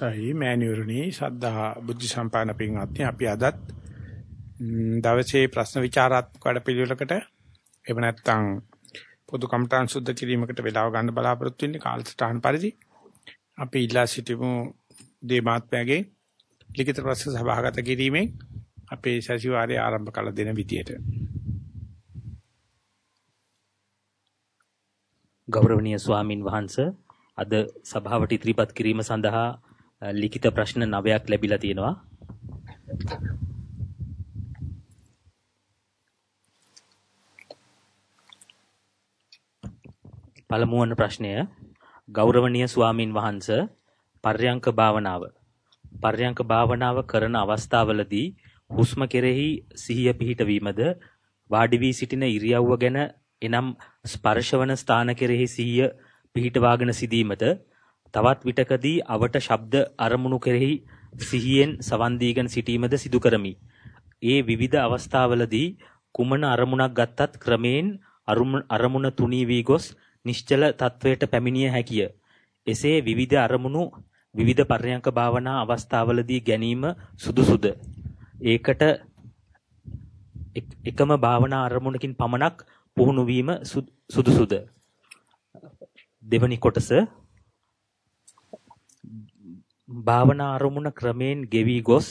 අවස්ථයි මෑණිවරණි සද්ධා බුද්ධ සම්පන්න පින්වත්නි. අපි අදත් දවසේ ප්‍රශ්න විචාරාත්මක වැඩපිළිවෙලකට එහෙම නැත්නම් පොදු කමඨාන් සුද්ධ කිරීමකට වෙලාව ගන්න බලාපොරොත්තු වෙන්නේ කාලසටහන් පරිදි. අපි ඉල්ලා සිටිමු දේමාත්මයගේ ලිඛිත ප්‍රශ්න සභාගත කිරීමෙන් අපේ සැසිවාරය ආරම්භ කළ දෙන විදියට. ගෞරවනීය ස්වාමින් වහන්සේ අද සභාවට ඉදිරිපත් කිරීම සඳහා ලිඛිත ප්‍රශ්න 9ක් ලැබිලා තියෙනවා. පළමු වන ප්‍රශ්නය ගෞරවනීය ස්වාමින් වහන්ස පර්යංක භාවනාව පර්යංක භාවනාව කරන අවස්ථාවලදී හුස්ම කෙරෙහි සිහිය පිහිටවීමද වාඩි වී සිටින ඉරියව්ව ගැන එනම් ස්පර්ශවන ස්ථාන කෙරෙහි සිහිය පිහිටවාගෙන සිටීමට තවත් විටකදී අවට ශබ්ද අරමුණු කෙරෙහි සිහියෙන් සවන් දීගෙන සිටීමද සිදු කරමි. ඒ විවිධ අවස්ථාවලදී කුමන අරමුණක් ගත්තත් ක්‍රමයෙන් අරමුණ තුනී වී ගොස් නිශ්චල තත්වයට පැමිණිය හැකිය. එසේ විවිධ අරමුණු විවිධ පර්යංක භාවනා අවස්ථාවලදී ගැනීම සුදුසුද? ඒකට එකම භාවනා අරමුණකින් පමණක් පුහුණු වීම සුදුසුද? දෙවනි කොටස භාවනා අරමුණ ක්‍රමෙන් ගෙවි ගොස්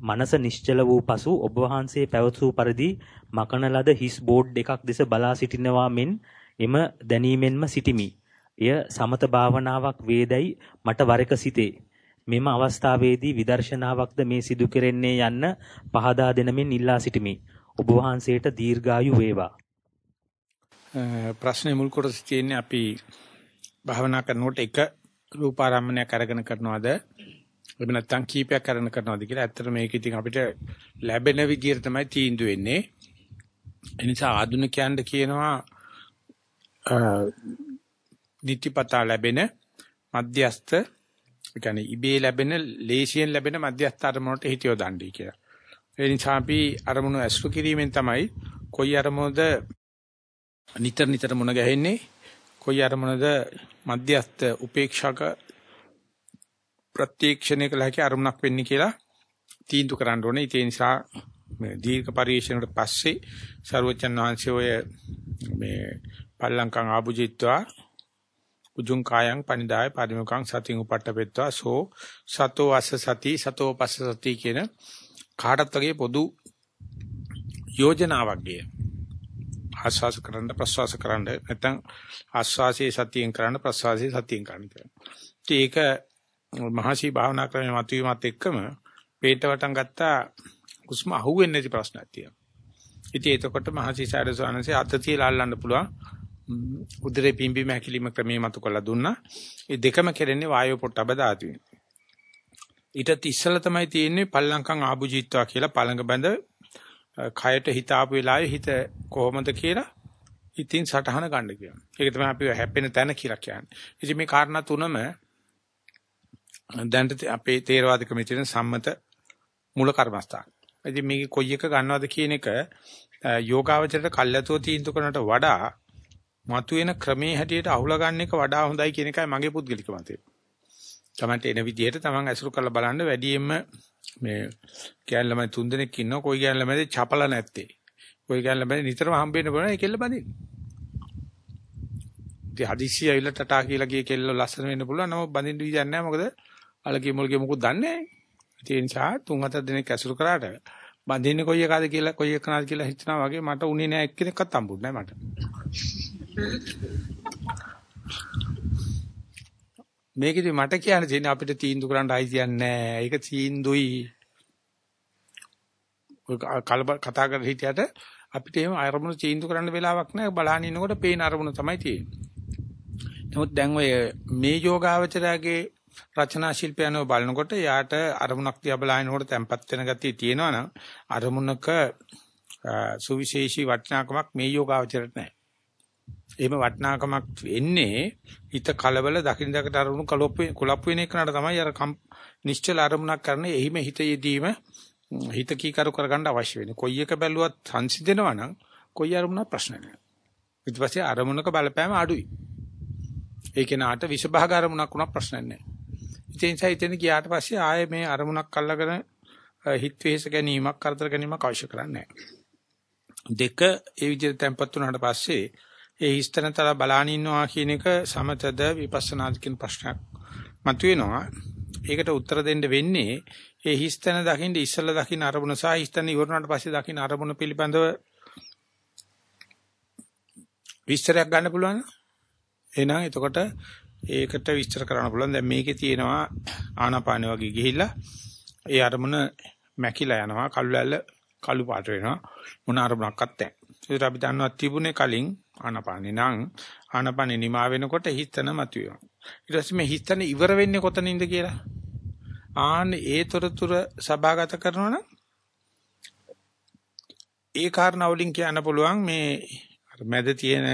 මනස නිශ්චල වූ පසු ඔබ වහන්සේ පැවසූ පරිදි මකන ලද හිස් බෝඩ් එකක් දෙස බලා සිටිනවා මෙන් එම දැනීමෙන්ම සිටිමි. එය සමත භාවනාවක් වේදයි මට වරක සිතේ. මෙම අවස්ථාවේදී විදර්ශනාවක්ද මේ සිදු කෙරෙන්නේ යන්න පහදා දෙනමින් ඉල්ලා සිටිමි. ඔබ වහන්සේට දීර්ඝායු වේවා. ප්‍රශ්නේ මුල් කොටස තියෙන්නේ අපි භාවනා කරනකොට එක රූපාරම්මණයක් අරගෙන කරනවද? එහෙම නැත්නම් කීපයක් අරගෙන කරනවද කියලා ඇත්තට මේක ඉතින් අපිට ලැබෙන විදියට තමයි තීන්දුව වෙන්නේ. ඒ නිසා ආධුනිකයන්ට කියනවා නිතිපතා ලැබෙන මධ්‍යස්ත ඒ කියන්නේ ඉබේ ලැබෙන ලේසියෙන් ලැබෙන මධ්‍යස්ත අරමුණට හිතියෝ දණ්ඩි කියලා. ඒ නිසා අපි අරමුණු ඇසුරු කිරීමෙන් තමයි කොයි අරමුණද නිතර නිතර මුණ ගැහෙන්නේ. කොයි අරමුණද මධ්‍යස්ත උපේක්ෂක ප්‍රත්‍යක්ෂණය කළ හැකි අරමුණක් වෙන්නේ කියලා තීන්දුව කරන්න ඕනේ. ඒ නිසා මේ දීර්ඝ පරිශ්‍රණයට පස්සේ ਸਰවචන් වහන්සේ ඔය මේ පල්ලංකං ආභුජිත්වා උජුං කායං පනිදාය පරිමුඛං සතින් උපට්ඨපෙත්වා සෝ සතෝ අස්ස සති සතෝ පස්ස සති කියන කාටත් වගේ පොදු යෝජනාවක් ගිය. ආස්වාස කරන්න ප්‍රස්වාස කරන්න නැත්නම් ආස්වාසයේ සතියෙන් කරන්න ප්‍රස්වාසයේ සතියෙන් කරන්න කියලා. ඒක මහසි භාවනා ක්‍රමයේ මතුවීමත් එක්කම පේට වටන් ගත්තා හුස්ම අහුවෙන්නේ නැති ප්‍රශ්නයක් තියෙනවා. ඉතින් එතකොට මහසි සාරසවනසේ අත තියලා අල්ලන්න පුළුවන් උදරේ පිම්බීම හැකිලිම ක්‍රමයේ මතු කළා දුන්නා. ඒ දෙකම කෙරෙන්නේ වායෝ පොට්ටබ ධාතුවෙන්. ඊට ඉස්සල තමයි තියෙන්නේ පල්ලංකම් ආභුජීත්වා කියලා පළඟ බඳ කයට හිත ආපු වෙලාවේ හිත කොහොමද කියලා ඉතින් සටහන ගන්න කියනවා. ඒක තමයි අපි හැප්පෙන තැන කියලා කියන්නේ. ඉතින් මේ කාරණා තුනම දැන් අපේ තේරවාද ක්‍රමයේ තියෙන සම්මත මූල කර්මස්ථාන. ඉතින් මේක කොයි එක ගන්නවද කියන එක යෝගාවචරයට කල්ැතුව තීන්දුව කරනට වඩා මතුවෙන ක්‍රමයේ හැටියට අහුලා ගන්න එක වඩා හොඳයි කියන එකයි මගේ පුද්ගලික මතය. තමන්ට එන විදිහට තමන් ඇසුරු කරලා බලන්න වැඩියෙන්ම මේ කෑන් ළමයි තුන් දෙනෙක් ඉන්නවා කොයි කෑන් ළමයිද චපල නැත්තේ. කොයි කෑන් ළමයි නිතරම හම්බෙන්න බලන ඒ කෙල්ල බඳින්න. ඉතින් හදිස්සිය ඇවිල්ලා ටටා කියලා ගිය කෙල්ල ලස්සන වෙන්න පුළුවන් නම බඳින්න විදියක් නැහැ මොකද අලගේ මුල්ගේ මොකුත් දන්නේ නැහැ. ඒ නිසා තුන් හතර දෙනෙක් ඇසුරු කරාට බඳින්නේ කොයි එකද කියලා කොයි එකනද කියලා හිතනවා වගේ මට උනේ නෑ එක්කෙනෙක්වත් හම්බුනේ නෑ මට. මේකෙදි මට කියන්න තියෙන්නේ අපිට තීන්දුව කරන්න අයිතියක් නැහැ. ඒක තීන්දුයි. කලබ කතා කර හිටියට අපිට එහෙම අරමුණු තීන්දුව කරන්න වෙලාවක් නැහැ. බලහන් ඉන්නකොට පේන අරමුණ තමයි තියෙන්නේ. නමුත් දැන් ඔය මේ යෝගාවචරයේ රචනා ශිල්පයන්ව බලනකොට යාට අරමුණක් දිහා බලනකොට තැම්පත් වෙන ගතිය තියෙනවා නම් අරමුණක සුවිශේෂී වටිනාකමක් මේ යෝගාවචරයට නැහැ. එහෙම වටිනාකමක් එන්නේ හිත කලබල දකින් දකට අරමුණු කලොප් කුලප් වෙන එකනට තමයි අර නිශ්චල අරමුණක් කරන්නේ එහිම හිත යෙදීම හිත කීකරු කරගන්න අවශ්‍ය වෙන්නේ. කොයි එක බැලුවත් සංසිඳෙනවා නම් කොයි අරමුණක් ප්‍රශ්න නැහැ. ඊට පස්සේ අරමුණක බලපෑම අඩුයි. ඒ කෙනාට විෂභාග අරමුණක් වුණා ප්‍රශ්න නැහැ. ඒ නිසා ඉතින් ගියාට පස්සේ ආයේ මේ අරමුණක් අල්ලගෙන හිත වෙහෙස ගැනීමක් කරදර ගැනීමක් අවශ්‍ය කරන්නේ දෙක ඒ විදිහට tempat වුණාට පස්සේ ඒ හිස්තනතර බලාන ඉන්නවා කියන එක සමතද විපස්සනාද කියන ප්‍රශ්නයක් මතුවෙනවා. ඒකට උත්තර දෙන්න වෙන්නේ ඒ හිස්තන දකින්න ඉස්සෙල්ලා දකින්න අරමුණ සහ හිස්තන ඉවරනාට පස්සේ දකින්න අරමුණ පිළිබඳව විස්තරයක් ගන්න පුළුවන්. එහෙනම් එතකොට ඒකට විස්තර කරන්න පුළුවන්. දැන් මේකේ තියෙනවා ආනාපාන වගේ ගිහිල්ලා ඒ අරමුණ මැකිලා යනවා කළු ඇල්ල කළු පාට වෙනවා මොන අරමුණක්වත් නැහැ. ඒකට අපි දන්නවා තිබුණේ කලින් ආනාපානේ නම් ආනාපානේ නිමා වෙනකොට හිතන මතුවෙනවා. ඊට පස්සේ මේ හිතන ඉවර වෙන්නේ කොතනින්ද කියලා. ආන්න ඒ තොරතුර සභාගත කරනවා නම් ඒ කාරණා වලින් කියන්න පුළුවන් මේ මැද තියෙන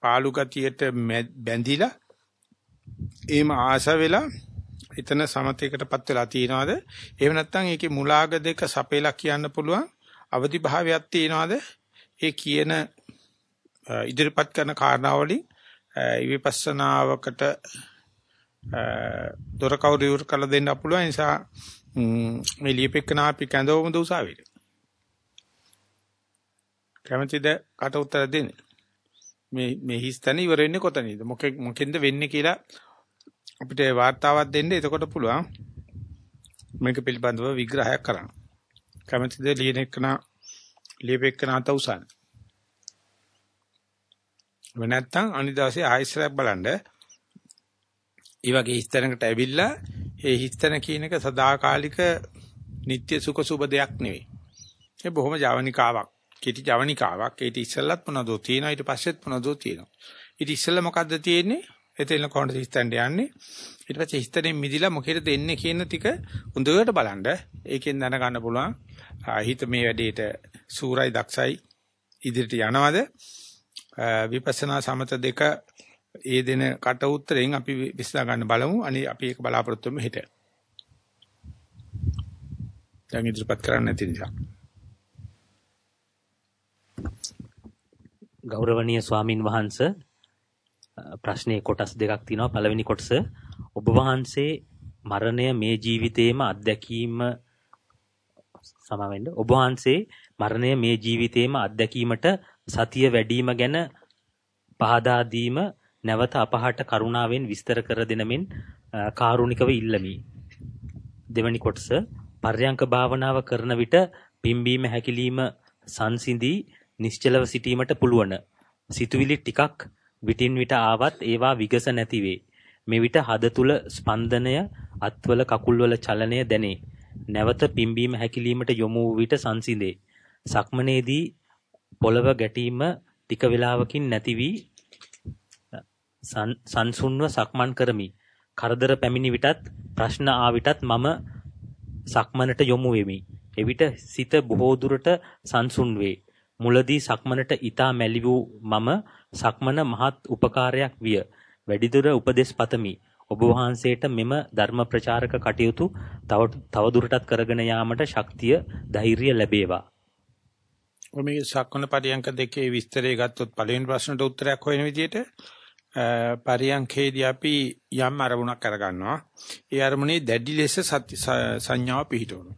පාලු ගතියට බැඳිලා එහෙම ආස වෙලා එතන සමතේකටපත් වෙලා තියනවාද එහෙම නැත්නම් ඒකේ මුලාග දෙක සපේලා කියන්න පුළුවන් අවදි භාවයක් තියනවාද ඒ කියන ඉදිරිපත් කරන කාරණාවලින් විපස්සනාවකට දොර කවුරු ඉවර කළ දෙන්න පුළුවන් නිසා මේ ලියපෙකන අපි කැඳවමුද උසාවියට කැමතිද කට උත්තර දෙන්න? මේ මේ හිස්තන ඉවර වෙන්නේ කොතනද මොකෙ මොකෙන්ද වෙන්නේ කියලා අපිට වාර්තාවක් දෙන්න. එතකොට පුළුවන් මේක පිළිබඳව විග්‍රහයක් කරන්න. කැමතිද ලියන එකන ලියපෙකන අත උසන්න නැත්නම් අනිදාසේ ආයෙසරක් බලන්න ඒ වගේ හිස්තැනකට ඇවිල්ලා ඒ හිස්තැන කියන එක සදාකාලික නিত্য සුඛ සුබ දෙයක් නෙවෙයි. ඒ බොහොම ජවනිකාවක්. කෙටි ජවනිකාවක්. ඒක ඉස්සෙල්ලත් මොනවදෝ තියෙනවා ඊට පස්සෙත් මොනවදෝ තියෙනවා. ඊට ඉස්සෙල්ලා මොකද්ද තියෙන්නේ? එතෙන් කොහොමද හිස්තැනට යන්නේ? ඊට පස්සේ හිස්තැනෙන් මිදිලා මොකේද එන්නේ කියන ටික හොඳට බලන්න. ඒකෙන් දැනගන්න පුළුවන් හිත මේ වැඩේට සූරයි දක්ෂයි ඉදිරියට යනවද? විපස්සනා සමත දෙක ඒ දෙන කට උත්තරෙන් අපි විශ්ලා ගන්න බලමු. අනේ අපි ඒක බලාපොරොත්තු වෙමු හෙට. දැන් ඉදිරිපත් කරන්න නැති නිසා. ගෞරවනීය ස්වාමින් වහන්සේ ප්‍රශ්නේ කොටස් දෙකක් තියෙනවා. පළවෙනි කොටස ඔබ වහන්සේ මරණය මේ ජීවිතේම අත්දැකීම සමවෙන්න ඔබ වහන්සේ මරණය මේ ජීවිතේම අත්දැකීමට සතිය වැඩිම ගැන පහදා දීම නැවත අපහට කරුණාවෙන් විස්තර කර දෙනමින් කාරුණිකව ඉල්ලමි. දෙවැනි කොටස පර්යංක භාවනාව කරන විට පිම්බීම හැකිලිම සංසිඳී නිශ්චලව සිටීමට පුළුවන්. සිතුවිලි ටිකක් විටින් විට ආවත් ඒවා විගස නැති වේ. මෙවිට හද තුල ස්පන්දනය අත්වල කකුල්වල චලනය දැනේ. නැවත පිම්බීම හැකිලීමට යොමු වූ විට සංසිඳේ. සක්මනේදී පොළව ගැටීම ටික වේලාවකින් නැති වී සංසුන්ව සක්මන් කරමි. කරදර පැමිණි විටත් ප්‍රශ්න ආ විටත් මම සක්මනට යොමු වෙමි. එවිට සිත බොහෝ දුරට සංසුන් වේ. මුලදී සක්මනට ඊතා මැලි වූ මම සක්මන මහත් උපකාරයක් විය. වැඩිදුර උපදෙස් පතමි. ඔබ වහන්සේට මෙම ධර්ම ප්‍රචාරක කටයුතු තව දුරටත් කරගෙන යාමට ශක්තිය ධෛර්යය ලැබේවා. මේ සක්මන පරියන්ක දෙකේ විස්තරය ගත්තොත් පළවෙනි ප්‍රශ්නට උත්තරයක් හොයන විදිහට පරියන්කේදී අපි යම් අරමුණක් අරගන්නවා. ඒ අරමුණේ දැඩි ලෙස සංඥාව පිහිටවනවා.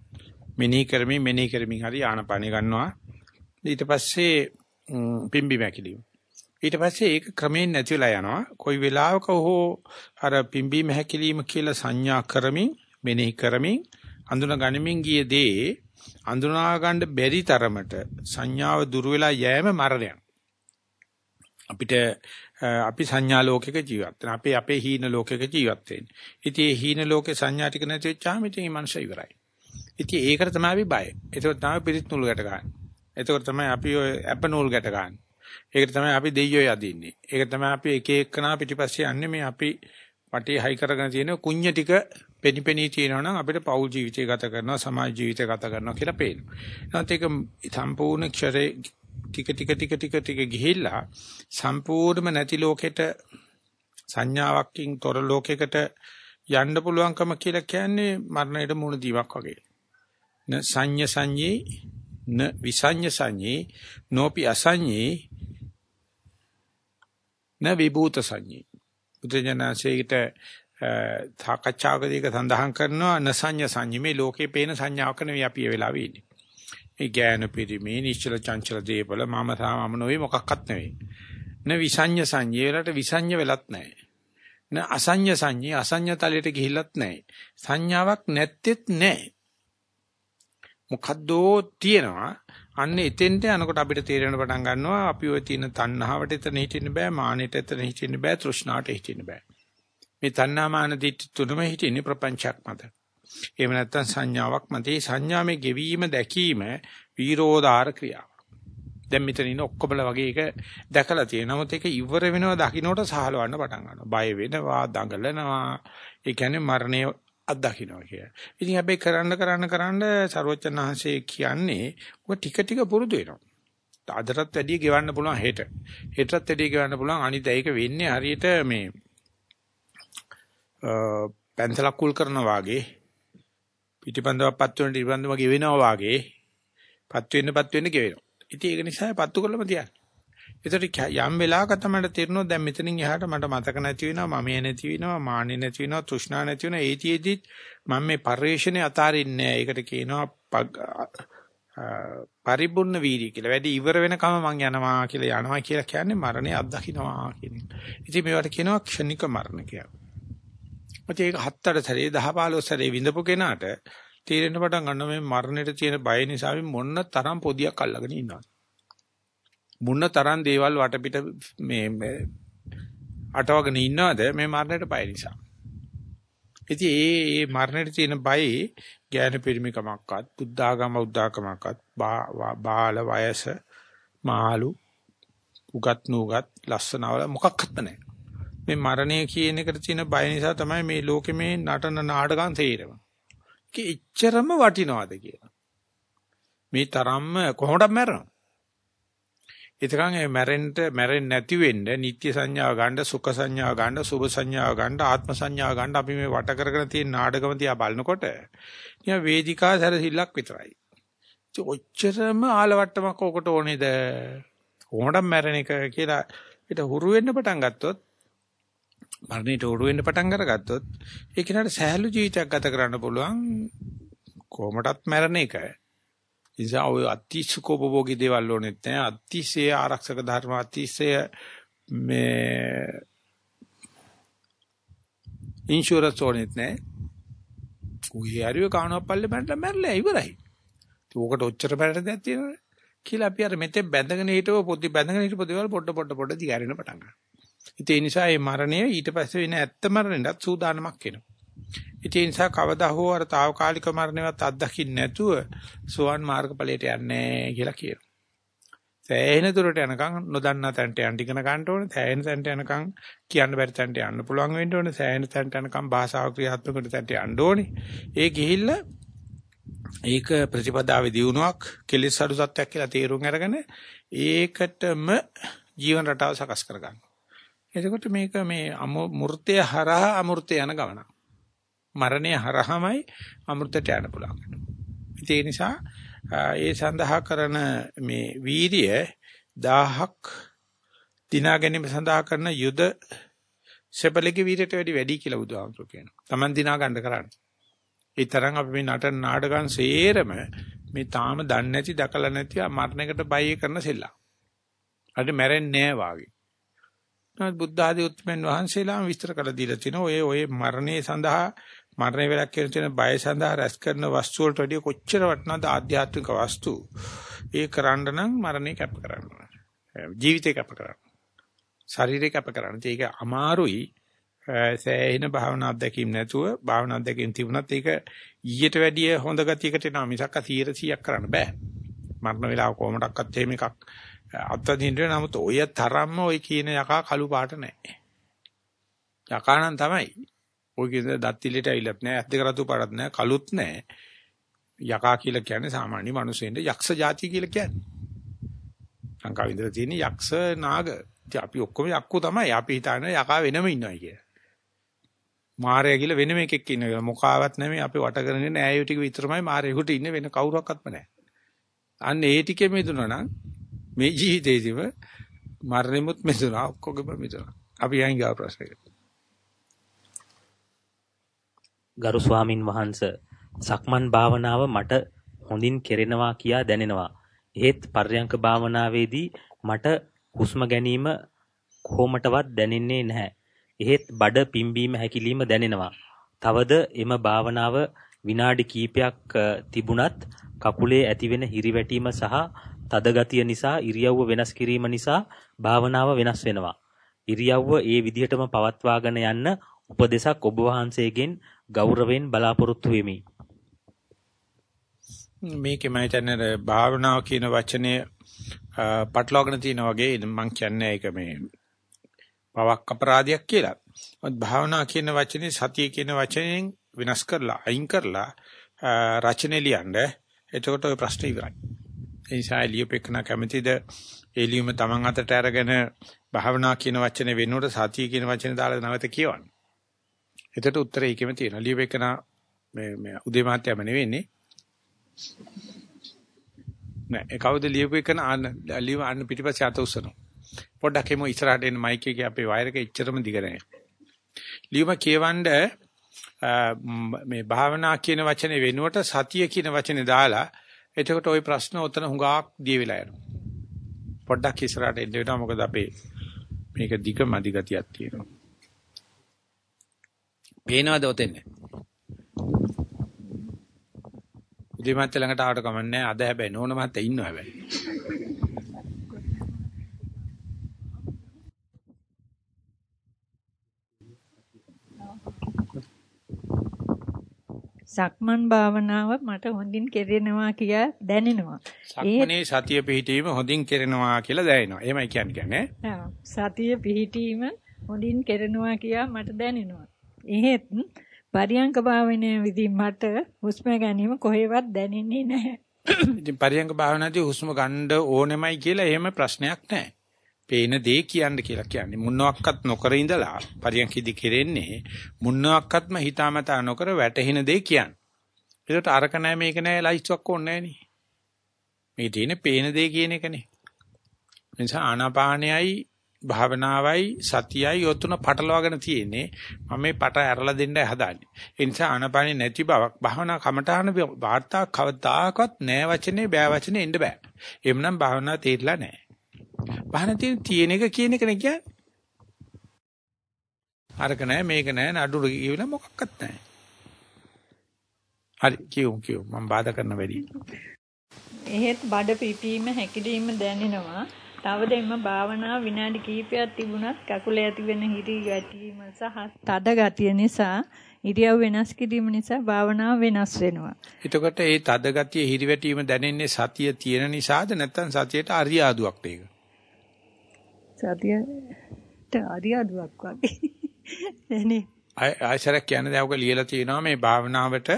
මෙනෙහි කරමින් මෙනෙහි කරමින් හරි ආනපනෙ ගන්නවා. ඊට පස්සේ පිම්බි මැකිලිම. ඊට පස්සේ ඒක ක්‍රමයෙන් නැති වෙලා යනවා. කොයි වෙලාවක හෝ අර පිම්බි මැකිලිම කියලා සංඥා කරමින් මෙනෙහි කරමින් අඳුන ගනිමින් ගිය දේ අඳුනා ගන්න බැරි තරමට සංඥාව දුර වෙලා යෑම මරණයක්. අපිට අපි සංඥා ලෝකයක ජීවත් වෙන. අපි අපේ හීන ලෝකයක ජීවත් වෙන්නේ. ඉතින් මේ හීන ලෝකේ සංඥා ටික නැති වෙච්චාම ඉතින් මේ මනුස්සය ඉවරයි. ඉතින් ඒකට තමයි අපි බය. ඒක තමයි පිරිත් නූල් ගැට ගන්න. එතකොට තමයි අපි ඔය ඇප නූල් ගැට ගන්න. ඒකට තමයි අපි දෙයියෝ යදින්නේ. ඒක තමයි අපි එක එකනා පිටිපස්සේ යන්නේ මේ අපි වටේ හයි කරගෙන තියෙන කුඤ්ඤ ටික පෙනිපෙනී තියෙනවා නම් අපිට පෞල් ජීවිතය ගත කරනවා සමාජ ජීවිතය ගත කරනවා කියලා පේනවා. නැත්නම් ඒක සම්පූර්ණ ක්ෂරේ ටික ටික ටික ටික ටික ගිහිල්ලා සම්පූර්ණම නැති ලෝකෙට සංඥාවක්කින් තොර ලෝකයකට යන්න පුළුවන්කම කියලා කියන්නේ මරණයට මුහුණ දීමක් වගේ. න සංඤ සංඤේ න විසඤ්ඤ සංඤේ නෝපි අසඤ්ඤේ න විභූත සංඤේ බුදුජනසේකට සාකච්ඡාවකදී ඒක සඳහන් කරනවා නසඤ්ඤ සංඤ්ඤ මේ ලෝකේ පේන සංඥාවක නෙවෙයි අපි ඒ වෙලාවේ ඉන්නේ. මේ ඥාන පිරිමේ නිශ්චල චංචල දේපල මම සාමම නොවේ මොකක්වත් නෙවෙයි. න විසඤ්ඤ සංඤ්ඤේ වලට විසඤ්ඤ වෙලත් නැහැ. න අසඤ්ඤ සංඤ්ඤේ අසඤ්ඤ තලයට ගිහිල්ලත් නැහැ. සංඥාවක් නැත්තේත් නැහැ. මොකද්දෝ තියෙනවා අන්න එතෙන්ට යනකොට අපිට තේරෙන පටන් ගන්නවා අපි ඔය තියෙන තණ්හාවට එතන හිටින්න බෑ මානෙට එතන හිටින්න බෑ තෘෂ්ණාවට හිටින්න බෑ මේ තණ්හා මාන දිට්ඨි තුනම හිටින්නේ ප්‍රපංචයක් මත. එහෙම නැත්නම් සංඥාවක් මත. ඒ සංඥාමේ ගෙවීම දැකීම විරෝධාර ක්‍රියාව දැන් මෙතන ඉන්න ඔක්කොමල වගේ එක දැකලා තියෙනවා. නමුත් ඒක ඉවර වෙනවා දකින්නට සහලවන්න පටන් ගන්නවා. බය වෙනවා දඟලනවා. ඒ කියන්නේ මරණය අත්දකින්නවා කියලා. ඉතින් හැබැයි කරන්න කරන්න කරන්න ਸਰවචනහන්සේ කියන්නේ ඔක ටික ටික පුරුදු වෙනවා. අදටත් වැඩිය ගෙවන්න පුළුවන් හෙට. හෙටටත් වැඩිය ගෙවන්න පුළුවන් අනිත් ඒක වෙන්නේ හරියට මේ පැන්සලක් කුල් කරනවා වගේ පිටිපන්දවක් පත් වෙන ඉරිබන්දම ගෙවෙනවා වගේ පත් වෙන්න පත් වෙන්න ගෙවෙනවා. ඉතින් ඒක නිසා පත්තු කරලම තියන්න. ඒතර යම් වෙලාවක තමයි තේරෙනවා දැන් මෙතනින් එහාට මට මතක නැති වෙනවා මම නැති වෙනවා මාන්නේ නැති වෙනවා තෘෂ්ණා නැති වෙනවා ඒතිෙදිත් මම මේ පරිශ්‍රණය අතාරින්නේ ඒකට කියනවා පරිපූර්ණ වීර්ය කියලා. වැඩි ඉවර වෙනකම මං යනවා කියලා යනවා කියලා කියන්නේ මරණය අත්දකින්නවා කියන එක. ඉතින් මේවට කියනවා ක්ෂණික මරණ කියලා. මොකද ඒක හත්තර සැරේ 10 15 සැරේ විඳපු කෙනාට තීරණ පටන් ගන්න මේ මරණයට තියෙන බය නිසා මොන්න තරම් පොදියක් අල්ලගෙන ඉන්නවා. මුන්න තරම් දේවල් වටපිට මේ අටවගෙන ඉන්නවද මේ මරණයට බය නිසා. ඉතින් ඒ ඒ මරණයට තියෙන බයයි ඥාන පරිමිකමක්වත් බුද්ධාගම උද්දාකමක්වත් බාල වයස මාළු උගත් නුගත් ලස්සනවල මොකක්වත් නැහැ. මේ මරණය කියන එකට තියෙන බය නිසා තමයි මේ ලෝකෙ මේ නටන නාටකම් තේරෙම. ඒක එච්චරම වටිනවද කියලා. මේ තරම්ම කොහොමද මැරෙනවා? එතකන් ඒ මැරෙන්න මැරෙන්නේ නැති වෙන්න නිත්‍ය සංඥාව ගන්න සුඛ සංඥාව ගන්න සුභ සංඥාව ගන්න ආත්ම සංඥාව ගන්න අපි මේ වට කරගෙන තියෙන නාඩගම තියා බලනකොට නිකන් වේදිකා සැරසිල්ලක් විතරයි. ඔච්චරම ආලවට්ටමක් ඔකට ඕනේද? කොහොමද මැරෙන එක කියලා ඊට හුරු වෙන්න පටන් ගත්තොත් මරණයට හුරු වෙන්න පටන් අරගත්තොත් ඒ කෙනාට සහැල්ලු ජීවිතයක් ගත කරන්න පුළුවන් කොහොමඩත් මැරෙන එක. නිසා ඔය අතිසුකෝපභෝගී දේවල් ඕනෙත් නැහැ. අතිශය ආරක්ෂක ධර්ම අතිශය මේ ඉන්ෂුරන්ස් ඕනෙත් නැහැ. උයි හරිය කාණුවක් පල්ලේ බැලලා මැරලා ඉවරයි. ඒක උකට ඔච්චර බැලට දෙයක් තියෙනවනේ. කියලා අපි අර මෙතෙන් බැඳගෙන හිටව පොඩි බැඳගෙන හිටපු දේවල් පොඩ පොඩ පොඩ දිගාරින පටන් ගන්නවා. ඒ නිසා මේ මරණය ඊට පස්සේ වෙන ඇත්ත මරණයටත් සූදානමක් වෙනවා. ඒ නිසා කවදා හෝ අර తాවකාලික මරණයවත් අත්දකින්න නැතුව සෝවන් මාර්ගඵලයට යන්නේ කියලා කියනවා. සෑහෙන දුරට යනකම් නොදන්නා තැනට යන්න ඉගෙන ගන්න ඕනේ. සෑහෙන තැනට යනකම් කියන්න බැරි තැනට යන්න පුළුවන් වෙන්න ඕනේ. සෑහෙන තැනට යනකම් භාෂාව ක්‍රියාත්මක තැනට යන්න ඕනේ. ඒ ගිහිල්ලා ඒක ප්‍රතිපදාවේ දියුණුවක් කෙලෙස් අඩු සත්‍යක් කියලා තේරුම් අරගෙන ඒකටම ජීවන රටාව සකස් කරගන්න. එතකොට මේක මේ මූර්තය හරහා අමූර්තය යන ගමනක්. මරණය හරහාමයි අමෘතයට යන්න පුළුවන්. ඒ නිසා ඒ සඳහා කරන මේ වීරිය 1000ක් දිනා ගැනීම සඳහා කරන යුද සෙබලගේ වීරයට වැඩි වැඩි කියලා බුදුහාමුදුරු කියනවා. Taman දිනා ගන්න කරන්නේ. ඒ තරම් අපි මේ නටන නාටකම් සේරම මේ තාම දන්නේ නැති දකලා නැති මරණයකට බය කරන සෙල්ලම්. අර මැරෙන්නේ නැහැ වාගේ. නමුත් බුද්ධ ආදී උත්මයන් වහන්සේලාම විස්තර කළ දීලා තිනවා. ඔය ඔය මරණය සඳහා මරණය වෙලක් කියන තියෙන බය සඳහා රැස් කරන වස්තු වලට වැඩිය කොච්චර වටිනවද ආධ්‍යාත්මික වස්තු? ඒ කරන්න නම් මරණය කැප කරන්න. ජීවිතේ කැප කරන්න. ශරීරය කැප කරන්න. ඒක අමාරුයි. සෑහෙන භාවනා අධ්‍යක්ීම් නැතුව භාවනා අධ්‍යක්ීම් තිබුණත් ඒක ඊට වැඩිය හොඳ ගතියකට එනවා. මිසක් 100%ක් කරන්න බෑ. මරණ වෙලාව කොහොමඩක්වත් එහෙම එකක් අත්වදින්න නමුත් ඔය තරම්ම ඔය කියන යකා කළු පාට නැහැ. යකා නම් තමයි. ඔය කියන දත් තිලෙට ඇවිල්ලත් නැහැ, ඇස් දෙක රතු පාටත් නැහැ, කළුත් නැහැ. යකා කියලා කියන්නේ සාමාන්‍ය මිනිසෙන්ද යක්ෂ జాති කියලා කියන්නේ. ලංකාවේ ඉඳලා තියෙන යක්ෂ නාග. ඉතින් අපි ඔක්කොම යක්කෝ තමයි. අපි හිතන්නේ යකා වෙනම ඉන්නවා කියලා. මාරය කියලා වෙනම එකෙක් ඉන්නවා. මොකාවත් නැමේ අපි වට කරගෙන නෑ ඒ ටික විතරමයි මාරයෙකුට ඉන්නේ වෙන කවුරක්වත්ම නැහැ. අන්න ඒ ටිකේ මිදුණා නම් මේ ජීවිතේදීම මරණෙමුත් මිදුණා ඔක්කොගෙම මිදුණා. අපි යන් ගාව ප්‍රශ්නයකට. ගරු ස්වාමින් වහන්සේ සක්මන් භාවනාව මට හොඳින් කෙරෙනවා කියා දැනෙනවා. එහෙත් පර්යංක භාවනාවේදී මට හුස්ම ගැනීම කොහොමටවත් දැනෙන්නේ නැහැ. එහෙත් බඩ පිම්බීම හැකිලිම දැනෙනවා. තවද එම භාවනාව විනාඩි කිහිපයක් තිබුණත් කකුලේ ඇතිවෙන හිරිවැටීම සහ තද ගතිය නිසා ඉරියව්ව වෙනස් කිරීම නිසා භාවනාව වෙනස් වෙනවා. ඉරියව්ව ඒ විදිහටම පවත්වාගෙන යන්න උපදේශක් ඔබ වහන්සේගෙන් ගෞරවයෙන් බලාපොරොත්තු වෙමි. මේකේ මම හිතන්නේ භාවනාව කියන වචනේ පටලවාගෙන තියෙනා වගේ මම කියන්නේ ඒක මේ පවක් අපරාධයක් කියලා. මොකද භාවනා කියන වචනේ සතිය කියන වචනෙන් වෙනස් කරලා අයින් කරලා රචනෙ ලියන්න එතකොට ওই ප්‍රශ්නේ ඉවරයි. ඒ නිසා ලියපෙකන කැමැතිද ඒ ලියුම Taman අතට අරගෙන භාවනා කියන වචනේ වෙනුවට සතිය කියන වචනේ දාලා නැවත කියවන්න. එතකොට උත්තරේ ඒකෙම තියෙනවා. ලියපෙකන මේ මේ උදේ මාත්‍යම නෙවෙන්නේ. නෑ කවුද ලියපෙකන ආන්න ලියව ආන්න පිටිපස්සේ අත උස්සනවා. පොඩ්ඩක් එමු ඉස්සරහට එන්න මයික් එකේ අපේ වයර් එක එච්චරම දිග නැහැ. ලියුම කියවන්න මේ භාවනා කියන වචනේ වෙනුවට සතිය කියන වචනේ දාලා එතකොට ওই ප්‍රශ්න උතන හුඟක් දී වෙලා යනවා. පොඩ්ඩක් ඉස්සරහට එන්න වෙනවා මොකද අපේ මේක දිග මදි ගතියක් තියෙනවා. පේනවද ඔතෙන්? උදේ මත් ළඟට ආවට කමන්නේ අද හැබැයි නෝන මත් ඉන්නවා හැබැයි. සක්මන් භාවනාව මට හොඳින් කෙරෙනවා කියා දැනෙනවා. සක්මනේ සතිය පිහිටීම හොඳින් කෙරෙනවා කියලා දැනෙනවා. එහෙමයි කියන්නේ. සතිය පිහිටීම හොඳින් කෙරෙනවා කියා මට දැනෙනවා. එහෙත් පරියංක භාවනයේ විදි මට හුස්ම ගැනීම කොහෙවත් දැනෙන්නේ නැහැ. ඉතින් පරියංක භාවනාදී හුස්ම ගන්න ඕනෙමයි කියලා එහෙම ප්‍රශ්නයක් නැහැ. පේන දේ කියන්න කියලා කියන්නේ මුන්නවක්වත් නොකර ඉඳලා පරියන්කිදි කෙරෙන්නේ මුන්නවක්වත්ම හිතාමතා නොකර වැටහෙන දේ කියන්නේ. ඒකට අරක නැහැ මේක නැහැ ලයිස්ට්ක් ඕනේ නැහැ මේ තියෙන්නේ පේන දේ කියන එකනේ. නිසා ආනාපානයයි භාවනාවයි සතියයි යොතුන පටලවාගෙන තියෙන්නේ මම මේ පට ඇරලා දෙන්න හදාන්නේ. ඒ නිසා ආනාපානේ නැති බවක් භාවනා කමඨාන වාර්තා කවදාකවත් නෑ වචනේ බෑ වචනේ එන්න බෑ. එම්නම් භාවනා තේරිලා නෑ. පහන තියෙන තියෙන එක කියන එක නේ කියන්නේ. අරක නැහැ මේක නැහැ නඩු කියවිලා මොකක්වත් නැහැ. හරි කියමු කියමු මම බාධා කරන වැඩි. එහෙත් බඩ පිපීම හැකිලිම දැනෙනවා. තවද එම භාවනාව විනාඩි කිහිපයක් තිබුණත් කකුල ඇති වෙන හිරි ගැටීම සහ තද ගතිය නිසා ඉරියව් වෙනස් කිරීම නිසා භාවනාව වෙනස් වෙනවා. එතකොට මේ තද ගතිය හිරි වැටීම දැනෙන්නේ සතිය තියෙන නිසාද නැත්නම් සතියට අරියාදුවක්ද ඒක? සතියට අරියාදුවක් වගේ එනේ ආයසරක් කියන්නේ දැන් ඔක ලියලා තියෙනවා මේ භාවනාවට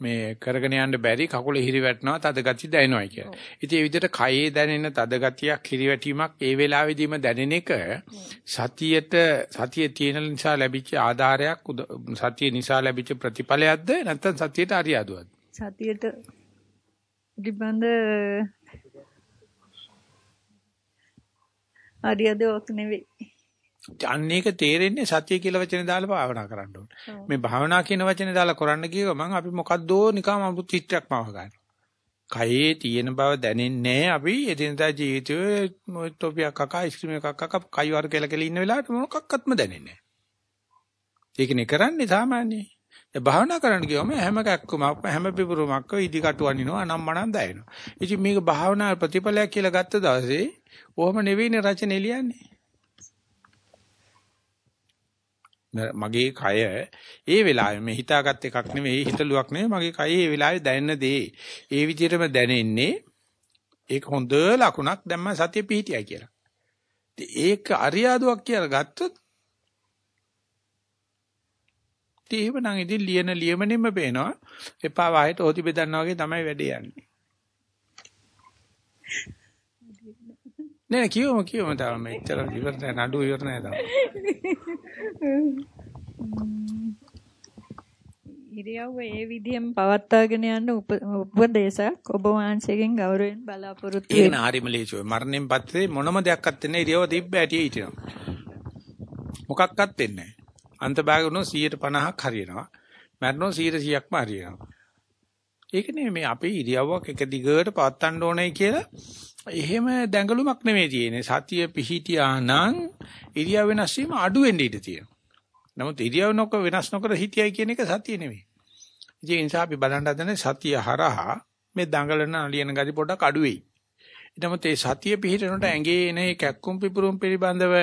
මේ කරගෙන යන්න බැරි කකුල හිරි වැටෙනවා තද ගතිය දැනෙනවා කියලා. ඉතින් ඒ විදිහට කයේ දැනෙන තද ගතියක් හිරි වැටීමක් ඒ වෙලාවෙදීම දැනෙන එක සතියට සතිය තියෙන නිසා ලැබිච්ච ආධාරයක් සතිය නිසා ලැබිච්ච ප්‍රතිඵලයක්ද නැත්නම් සතියට අරියාදුවක්ද? සතියට පිළිබඳ හරියද ඔක් නෙවෙයි. අන්න ඒක තේරෙන්නේ සතිය කියලා වචනේ දාලා භාවනා කරන්න ඕනේ. මේ භාවනා කියන වචනේ දාලා කරන්න ගියව මම අපි මොකද්දෝ නිකම් අමුතු චිත්‍රයක් මව ගන්නවා. කයේ තියෙන බව දැනෙන්නේ අපි එදිනදා ජීවිතේ මොට්ටෝපියක් කකා අයිස්ක්‍රීම් එකක් කකා කයි වර්ග කියලා කියලා ඉන්න වෙලාවට මොකක්වත්ම දැනෙන්නේ නැහැ. ඒකනේ කරන්නේ සාමාන්‍යයෙන්. ඒ භාවනා කරන්න ගියොම හැම කැක්කමක් හැම පිපුරුමක් ඉදි කටු අනිනවා නම් මනන් දායනවා. ඉතින් මේක භාවනා ප්‍රතිඵලයක් කියලා ගත්ත දවසේ ඔහම නෙවෙයිනේ රචනෙ ලියන්නේ. මගේ කය ඒ වෙලාවේ මේ හිතාගත් එකක් නෙවෙයි හිතලුවක් නෙවෙයි මගේ කය ඒ වෙලාවේ දැනෙන දේ ඒ විදිහටම දැනෙන්නේ ඒක හොඳ ලකුණක් දැන් මම සතිය පිහිටියයි කියලා. ඒක අරියාදුවක් කියලා ගත්තොත් ඒව නම් ඉතින් ලියන ලියමනෙම පේනවා එපා වායට ඕති බෙදන්නා වගේ තමයි වැඩේ යන්නේ. නෑ කියවම කියවම තාම මෙච්චර ඉවර නෑ නඩු ඉවර නෑ තාම. ඉරියව්ව ඒ විදිහෙම පවත්වාගෙන යන්න උපදේශක් ඔබ වහන්සේගෙන් ගෞරවයෙන් බලාපොරොත්තු වෙනවා. ඒක නාරිම ලේසියි. මරණයෙන් පස්සේ මොනම දෙයක් අත්දෙන්නේ නැහැ. ඉරියව්ව තිබ්බ ඇටි හිටිනවා. මොකක්වත් වෙන්නේ නැහැ. අන්තභාග වුණොත් 150ක් හරියනවා. මරණෝ 100%ක්ම හරියනවා. ඒක නෙමෙයි මේ අපේ ඉරියව්වක් එක දිගට පවත්වන්න ඕනේ කියලා එහෙම දැඟලුමක් නෙමෙයි තියෙන්නේ. සතිය පිහිටියා නම් ඉරියව් වෙනස් වීම අඩු වෙන්න ඉඩ තියෙනවා. නමුත් ඉරියව් නොක වෙනස් නොකර හිටියයි කියන එක සතිය නෙමෙයි. ඒ නිසා අපි බලන්න හදන්නේ සතිය හරහා මේ දඟලන අලියන ගති පොඩක් අඩු වෙයි. නමුත් ඒ සතිය පිහිටනට ඇඟේ එන ඒ කැක්කුම් පිපුරුම් පිළිබඳව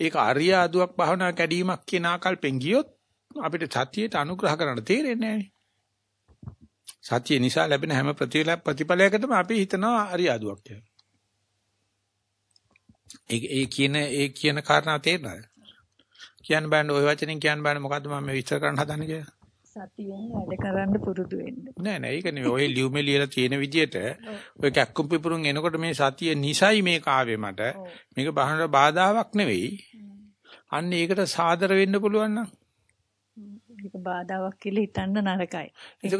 ඒක අරිය අදුවක් භවනා කැඩීමක් කියන ආකල්පෙන් ගියොත් අපිට සතියට අනුග්‍රහ කරන්න තේරෙන්නේ නැහැ. සතිය නිසා ලැබෙන හැම ප්‍රතිඵලයකටම අපි හිතනවා හරි ආදුවක් කියලා. ඒ ඒ කියන ඒ කියන කාරණා තේරෙනවද? කියන්න බෑනේ ওই වචනෙන් කියන්න බෑනේ මොකද්ද මම මේ විස්තර කරන්න හදන්නේ කියලා. සතියෙන් වැඩ කරන්න පුරුදු වෙන්න. නෑ නෑ ඒක නෙවෙයි. ඔය ලියුමේ ලියලා තියෙන විදිහට ඔය කැක්කුම් පිපුරුම් එනකොට මේ සතිය නිසයි මේක ආවේ මට. මේක බහනට බාධාවක් නෙවෙයි. අන්න ඒකට සාදර වෙන්න පුළුවන් නම් ඒක බාධාවක් කියලා හිතන්න නරකයි.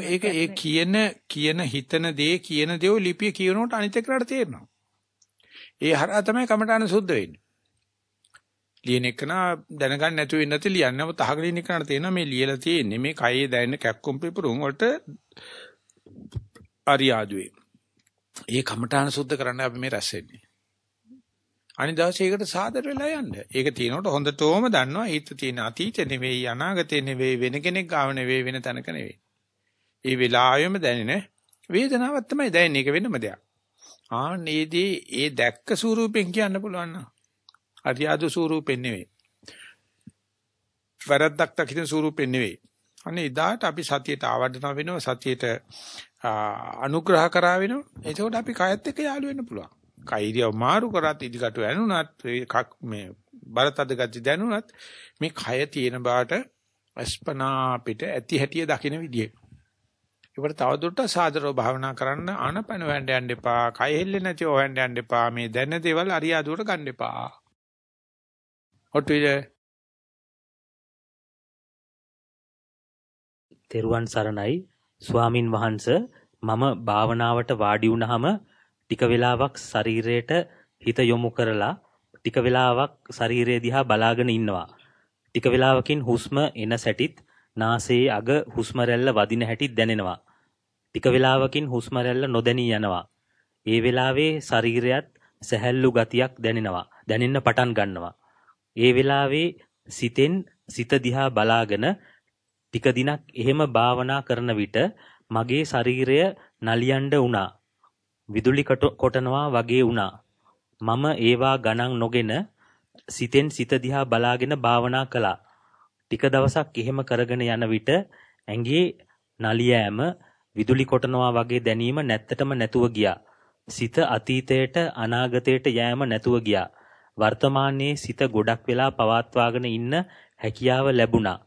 ඒක ඒ කියන කියන හිතන දේ කියන දේ ලිපිය කියනකොට අනිත් එක්කනට තේරෙනවා. ඒ හරහා තමයි කමඨාන සුද්ධ වෙන්නේ. ලියන එකන දැනගන්න නැතුව වෙන්නේ නැති ලියන්නේ. නමුත් අහගෙන ඉන්න කෙනාට තේරෙනවා මේ ලියලා තියෙන්නේ මේ කයේ දැනෙන කැක්කුම් පිපුරුම් වලට අරියාදුවේ. ඒ කමඨාන සුද්ධ කරන්න අපි මේ රැස් වෙන්නේ. අනිත් දවසේ ඒකට සාදර වෙලා යන්න. ඒක තියෙනකොට හොඳටම දන්නවා හිත තියෙන අතීත නෙවෙයි අනාගතේ නෙවෙයි වෙන කෙනෙක් ගාව නෙවෙයි වෙන තැනක නෙවෙයි. ඒ වෙලාවෙම දැනෙන වේදනාවක් තමයි දැනෙන්නේ. ඒක වෙනම දෙයක්. ආන්නේදී ඒ දැක්ක ස්වරූපෙන් කියන්න පුළුවන් නම් අරියාදු ස්වරූපෙන් නෙවෙයි. වරද්දක් දකින්න ස්වරූපෙන් නෙවෙයි. අනේ එදාට අපි සතියට ආවඩන වෙනවා සතියට අනුග්‍රහ කරා වෙනවා. එතකොට අපි කයත් එක්ක යාළු වෙන්න පුළුවන්. කයිරියව මාරු කරත් ඉදිකටු ඇනුණත් මේ බරතද ගති දැනුණත් මේ කය තියෙන බාට අස්පනා පිට ඇති හැටිය දකින විදිය. ඒකට තවදුරටත් සාදරව භාවනා කරන්න ආනපන වෑන්න යන්න එපා. කය හෙල්ලෙන්නේ නැතිව හොයන්න යන්න එපා. මේ දැන දේවල් අරියාදුවට ගන්න එපා. ඔට්ටුයිද? තෙරුවන් සරණයි ස්වාමින් වහන්සේ මම භාවනාවට වාඩි වුණාම ටික වෙලාවක් ශරීරයට හිත යොමු කරලා ටික වෙලාවක් ශරීරය දිහා බලාගෙන ඉන්නවා. ටික වෙලාවකින් හුස්ම එන සැටිත් නාසයේ අග හුස්ම රැල්ල වදින හැටිත් දැනෙනවා. ටික වෙලාවකින් හුස්ම රැල්ල නොදැනී යනවා. ඒ වෙලාවේ ශරීරයත් සැහැල්ලු ගතියක් දැනෙනවා. දැනෙන්න පටන් ගන්නවා. ඒ වෙලාවේ සිතෙන් සිත දිහා බලාගෙන ටික දිනක් එහෙම භාවනා කරන විට මගේ ශරීරය නලියන්න වුණා. විදුලි කොටනවා වගේ වුණා. මම ඒවා ගණන් නොගෙන සිතෙන් සිත දිහා බලාගෙන භාවනා කළා. ටික දවසක් එහෙම කරගෙන යන විට ඇඟේ නලියෑම විදුලි කොටනවා වගේ දැනීම නැත්තටම නැතුව ගියා. සිත අතීතයට අනාගතයට යෑම නැතුව ගියා. වර්තමානයේ සිත ගොඩක් වෙලා පවත්වාගෙන ඉන්න හැකියාව ලැබුණා.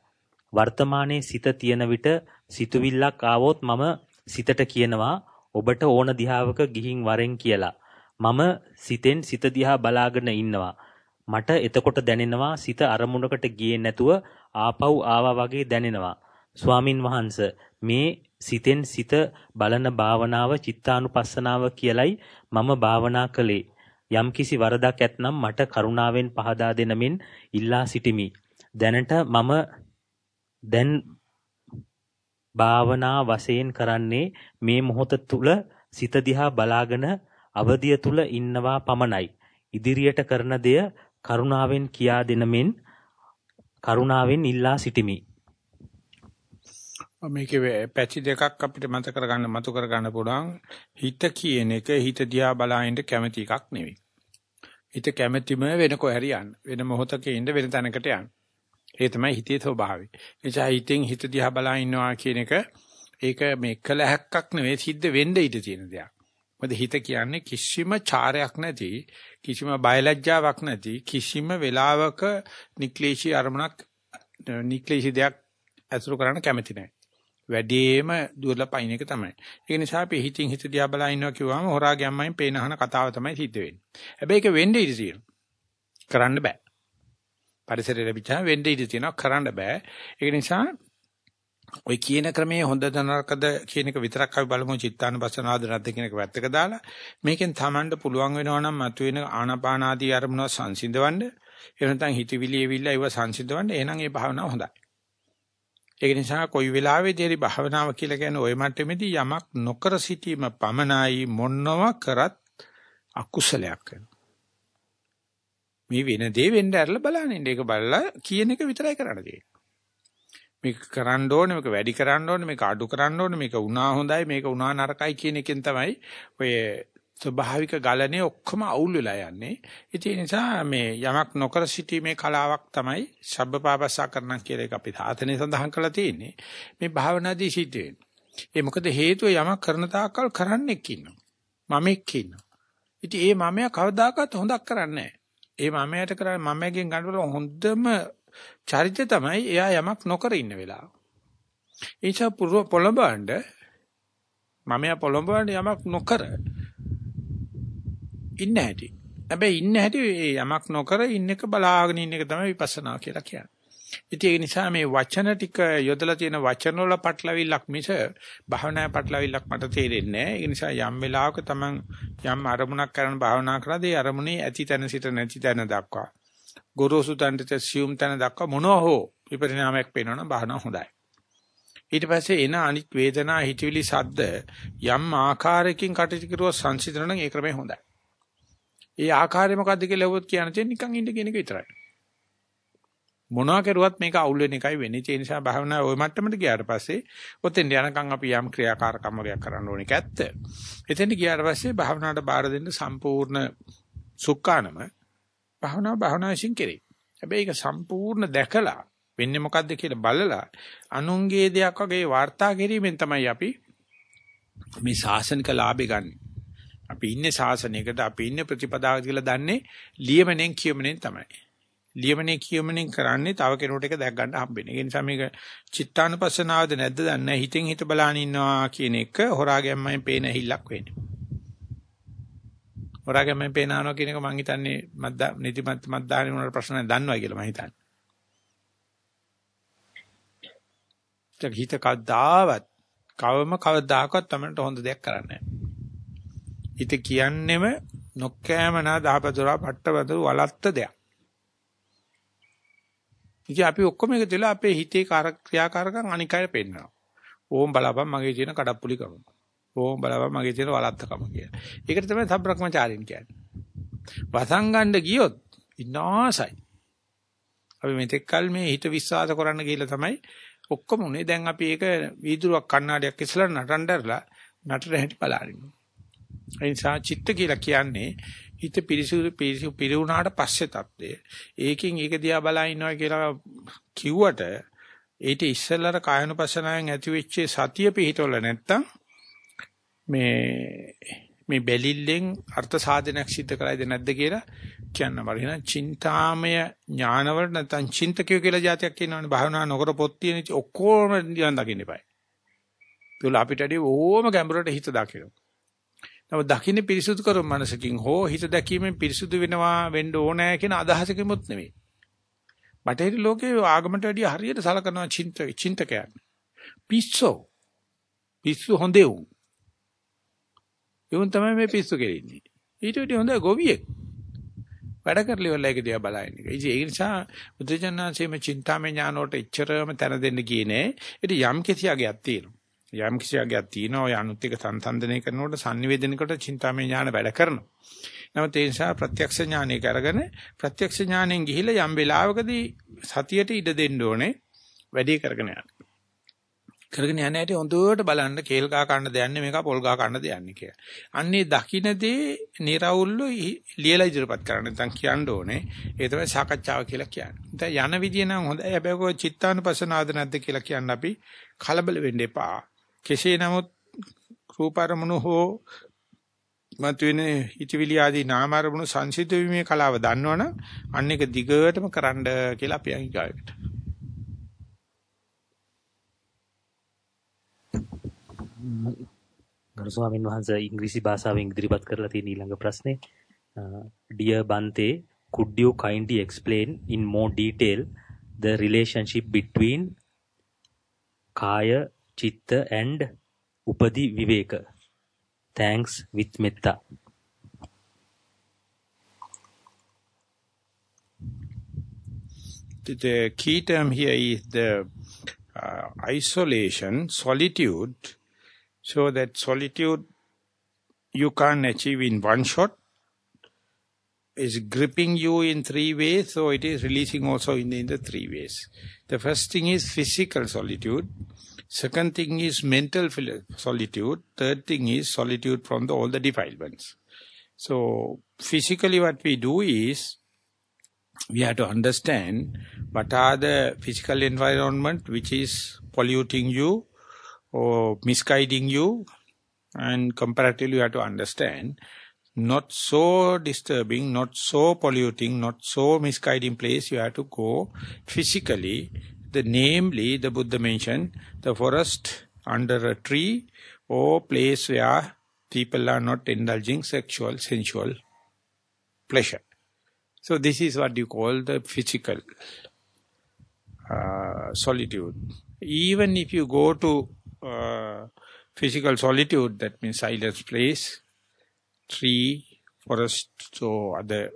වර්තමානයේ සිත තියෙන විට සිතුවිල්ලක් ආවොත් මම සිතට කියනවා ඔබට ඕන දිහාවක ගිහින් වරෙන් කියලා. මම සිතෙන් සිත දිහා බලාගෙන ඉන්නවා. මට එතකොට දැනෙනවා සිත අරමුණකට ගියේ නැතුව ආපහු ආවා වගේ දැනෙනවා. ස්වාමින් වහන්සේ මේ සිතෙන් සිත බලන භාවනාව චිත්තානුපස්සනාව කියලයි මම භාවනා කළේ. යම්කිසි වරදක් ඇතනම් මට කරුණාවෙන් පහදා දෙනමින් ඉල්ලා සිටිමි. දැනට මම දැන් භාවනා වශයෙන් කරන්නේ මේ මොහොත තුල සිත දිහා බලාගෙන අවදිය තුල ඉන්නවා පමණයි. ඉදිරියට කරන දෙය කරුණාවෙන් කියා දෙනමින් කරුණාවෙන් ඉල්ලා සිටිමි. මේකේ පැති දෙකක් අපිට මත කරගන්න මතු කරගන්න පුළුවන් හිත කියන එක හිත දිහා බලාගෙන කැමති එකක් නෙවෙයි. හිත කැමැතිම වෙන කොහරි යන්න. වෙන මොහොතක ඉඳ වෙන තැනකට යන්න. ඒ තමයි හිතේ ස්වභාවය. එනිසා හිතෙන් හිත දිහා බලා ඉන්නවා කියන එක ඒක මේ කලහක්ක් නෙවෙයි සිද්ධ වෙන්න ඉඩ තියෙන දෙයක්. මොකද හිත කියන්නේ කිසිම චාරයක් නැති කිසිම බයලජ්ජාවක් නැති කිසිම වෙලාවක නික්ලේශී අරමුණක් නික්ලේශී දෙයක් අසුරු කරන්න කැමති නැහැ. වැඩිම දුර්ලභ පයින් එක තමයි. ඒ නිසා අපි හිතින් හිත දිහා බලා ඉන්නවා කිව්වම හොරා ගැම්මයින් පේන අහන කතාව තමයි සිද්ධ වෙන්නේ. හැබැයි ඒක වෙන්නේ ඉඳී තියෙනවා. කරන්න බෑ. පරිසරය ලැබිච්චාම වෙන්න ඉඩ තියෙනවා කරන්න බෑ. ඒක නිසා ඔය කියන ක්‍රමයේ හොඳ නරකද කියන එක විතරක් අපි බලමු චිත්තානුපස්සනාවද නැද්ද කියන එක වැත්තක දාලා මේකෙන් තමන්ට පුළුවන් වෙනවා නම් මතුවෙන ආනාපාන ආදී අරමුණ සංසිඳවන්න එහෙම නැත්නම් හිතවිලි එවිල්ල ඒව සංසිඳවන්න එහෙනම් ඒ භාවනාව හොඳයි. ඒක නිසා කොයි වෙලාවෙදී හරි භාවනාව කියලා කියන්නේ ওই මට්ටමේදී යමක් නොකර සිටීම පමණයි මොනව කරත් අකුසලයක් වෙනවා. මේ වෙන දේ වෙන්න ඇරලා බලන්න. ඒක බලලා කියන එක විතරයි කරන්න තියෙන්නේ. මේක කරන්න ඕනේ මේක වැඩි කරන්න ඕනේ මේක අඩු කරන්න ඕනේ මේක උනා හොඳයි මේක උනා නරකයි කියන එකෙන් තමයි ඔය ස්වභාවික ගලනේ ඔක්කොම අවුල් වෙලා යන්නේ. ඒ නිසා මේ යමක් නොකර සිටීමේ කලාවක් තමයි සබ්බපාපස්සා කරන කියලා එක අපි සාතනේ සඳහන් කරලා තියෙන්නේ. මේ භාවනාදී සිද්ධ වෙන්නේ. ඒ මොකද හේතුව යමක් කරන තාක්කල් කරන්නෙක් ඉන්නවා. මමෙක් ඉන්නවා. ඉතින් ඒ මමයා කවදාකවත් හොඳක් කරන්නේ නැහැ. ඒ මමයට කරන්නේ මමයෙන් ගන්නවල හොඳම චරිතය තමයි එයා යමක් නොකර ඉන්න වෙලාව. ඒචා පුරව පොළඹවන්න මමයා පොළඹවන්න යමක් නොකර ඉන්න හැටි. හැබැයි ඉන්න හැටි යමක් නොකර ඉන්න එක බලාගෙන ඉන්න එක තමයි විපස්සනා කියලා කියන්නේ. ඉතින් ඒ නිසා මේ වචන ටික යොදලා තියෙන වචන වල පටලවිල්ලක් මිස භාවනා පටලවිල්ලක් මට තේරෙන්නේ නැහැ. ඒ නිසා යම් වෙලාවක තමන් යම් අරමුණක් කරන භාවනා කරද්දී අරමුණේ ඇති තැන සිට නැති තැන දක්වා ගොරෝසු තැනට සියුම් තැන දක්වා මොනවා හෝ විපරිණාමයක් පේනවනම් භාවනාව හොඳයි. ඊට පස්සේ එන අනිත් වේදනා හිතවිලි සද්ද යම් ආකාරයකින් කටයුතු කරුවොත් සංසිඳන නම් ඒ ක්‍රමය හොඳයි. ඒ ආකාරය මොකද්ද කියලා ලවොත් කියන්න නිකන් ඉන්න කියන එක විතරයි. මොනවා කරුවත් මේක අවුල් වෙන එකයි වෙන්නේ. ඒ නිසා භාවනාව ওই මට්ටමට ගියාට පස්සේ ඔතෙන් යනකම් අපි යම් ක්‍රියාකාරකම් වගේක් කරන්න ඕනේ කැත්ත. එතෙන්ට ගියාට පස්සේ භාවනාවට බාර දෙන්න සම්පූර්ණ සුක්කානම භාවනාව භාවනාවකින් කෙරේ. හැබැයි ඒක සම්පූර්ණ දැකලා වෙන්නේ මොකද්ද කියලා බලලා අනුන්ගේ දෙයක් වගේ වාර්තා කිරීමෙන් තමයි අපි මේ ශාසනික ලාභය ගන්න. අපි ඉන්නේ ශාසනයකට අපි ඉන්නේ ප්‍රතිපදාවක කියලා දන්නේ ලියමනෙන් කියමනෙන් තමයි. ලියමනේ කියමනෙන් කරන්නේ තව කෙනෙකුට එක දැක් ගන්න හම්බෙන්නේ. ඒ නිසා මේක චිත්තානුපස්සනාවද නැද්ද දන්නේ හිතෙන් හිත බලාන ඉන්නවා කියන එක හොරාගැම්මෙන් පේන හිල්ලක් වෙන්නේ. හොරාගැම්මෙන් පේනනවා කියන එක මම හිතන්නේ මද්ද නිදිමත් මද්දානේ උනට ප්‍රශ්න දන්නවා කියලා මම හිතන්නේ. ඒක හිත කවදාවත් කවම කවදාකවත් තමයි හොඳ දෙයක් කරන්නේ හිත කියන්නෙම නොකෑමනා දහපතොරා පට්ටවදු වලත්ත දෙයක්. ඉතින් අපි ඔක්කොම එකතු වෙලා අපේ හිතේ ක්‍රියාකාරකම් අනිකයට පෙන්නනවා. ඕම් බලපන් මගේ තියෙන කඩප්පුලිකම. ඕම් බලපන් මගේ තියෙන වලත්තකම කියලා. ඒකට තමයි සබ්‍රක්‍මචාරින් කියන්නේ. වසංගණ්ඩ ගියොත් විනාසයි. අපි මෙතෙක් කල මේ හිත විශ්වාස කරන්න ගිහලා තමයි ඔක්කොම උනේ. දැන් අපි ඒක වීදුරුවක් කණ්ණාඩියක් ඉස්සලා නටනදරලා නටර හැටි බලන්න. ඒ නිසා චිත්ත කියලා කියන්නේ හිත පිරිසුදු පිරිසු පිරුණාට පස්සේ தත්ත්වය. ඒකෙන් ඒක දිහා බලා ඉන්නවා කියලා කිව්වට ඊට ඉස්සෙල්ලාර කායනුපස්සනාවෙන් ඇති වෙච්ච සතිය පිහිටවල නැත්තම් මේ මේ බැලිල්ලෙන් අර්ථ සාධනයක් සිද්ධ කරයිද නැද්ද කියලා කියන්න බෑ. එහෙනම් චින්තාමය ඥානවල නැත්නම් චින්තකය කියලා જાතියක් කියනවනේ. භාවනා නොකර පොත් තියෙන ඔක්කොම නිවන් දකින්න එපායි. ඒගොල්ලෝ අපිට ඇදී ඕම ගැඹුරට හිත දකිනවා. නමුත් දකින්නේ පිරිසුදු කරු මනසකින් හෝ හිත දැකීමෙන් පිරිසුදු වෙනවා වෙන්න ඕනෑ කියන අදහසකින්මුත් නෙමෙයි. බටහිර ලෝකයේ ආගමට වැඩිය හරියට සලකනවා චින්ත චින්තකයන්. පිස්සෝ. පිස්සු හොඳේ උන්. එවුන් තමයි මේ පිස්සු කෙරෙන්නේ. ඊට වඩා හොඳ ගොවියෙක්. වැඩ කරලි වල ඒක දිහා බලන්නේ. ඒ නිසා බුදුජානනාංශයේ චින්තාමය ඥානෝට එච්චරම තැන දෙන්න ගියේ නෑ. ඒක යම් කිසියගයක් තියෙනවා. යම් කිසියක්යක් තියෙනවා ඔය අනුත් එක සංසන්දනය කරනකොට sannivedanකට චින්තාමය ඥාන වැඩ කරනවා. නමුත් ඒ නිසා ප්‍රත්‍යක්ෂ ඥානයක අරගෙන ප්‍රත්‍යක්ෂ ඥාණයෙන් ගිහිලා යම් වෙලාවකදී සතියට ඉඩ දෙන්න ඕනේ වැඩි කරගෙන යන්න. කරගෙන යන හැටි හොඳට බලන්න කේල් ගහ කන්න දෙන්නේ මේක පොල් ගහ කන්න දෙන්නේ කියලා. අන්නේ දකින්නදී निराවුල්ලු ලියලා ඉදිරිපත් කරන්න නැත්නම් කියන්න ඕනේ. ඒ තමයි සාකච්ඡාව කියලා කියන්නේ. දැන් යන විදිය නම් හොඳයි. හැබැයි කො චිත්තානුපසනාවද නැද්ද කියලා කියන්න අපි කලබල වෙන්න එපා. කෙසේ නමුත් රූප අරමුණු හෝ මතුවෙන හිතවිලි ආදී නාම අරමුණු සංසිද්ධ වීමේ කලාව දන්නවනම් අන්න එක දිගටම කරන්න කියලා අපි අංගිකාවකට. ගරු ස්වාමීන් වහන්සේ ඉංග්‍රීසි භාෂාවෙන් ඉදිරිපත් කරලා තියෙන ඊළඟ ප්‍රශ්නේ dear bante could you kindly explain in more detail the relationship between kaya chitta and upadi viveka thanks with metta the key term here is the uh, isolation, solitude, so that solitude you can't achieve in one shot, is gripping you in three ways, so it is releasing also in in the three ways. The first thing is physical solitude. Second thing is mental solitude. Third thing is solitude from the, all the defilements. So, physically what we do is, we have to understand what are the physical environment which is polluting you or misguiding you and comparatively you have to understand not so disturbing, not so polluting, not so misguiding place, you have to go physically. The namely, the Buddha mentioned, the forest under a tree or place where people are not indulging sexual, sensual pleasure. So this is what you call the physical uh, solitude. Even if you go to uh, physical solitude, that means silent place, tree, forest, so other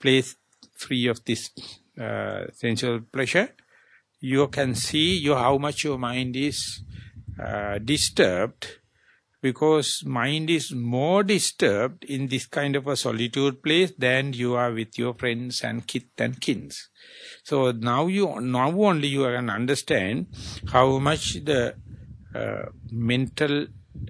place free of this uh, sensual pleasure, you can see you how much your mind is uh, disturbed because mind is more disturbed in this kind of a solitude place than you are with your friends and kith and kins. So now you now only you can understand how much the uh, mental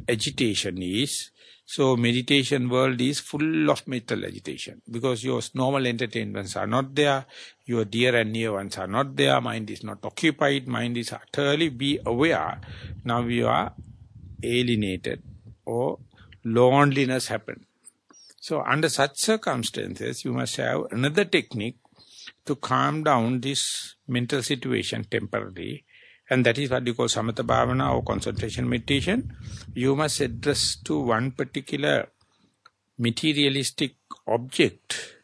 agitation is so meditation world is full of mental agitation because your normal entertainments are not there, your dear and near ones are not there, mind is not occupied, mind is utterly be aware. Now you are alienated or loneliness happen. So under such circumstances, you must have another technique to calm down this mental situation temporarily and that is what you call samatha bhavana or concentration meditation. You must address to one particular materialistic object.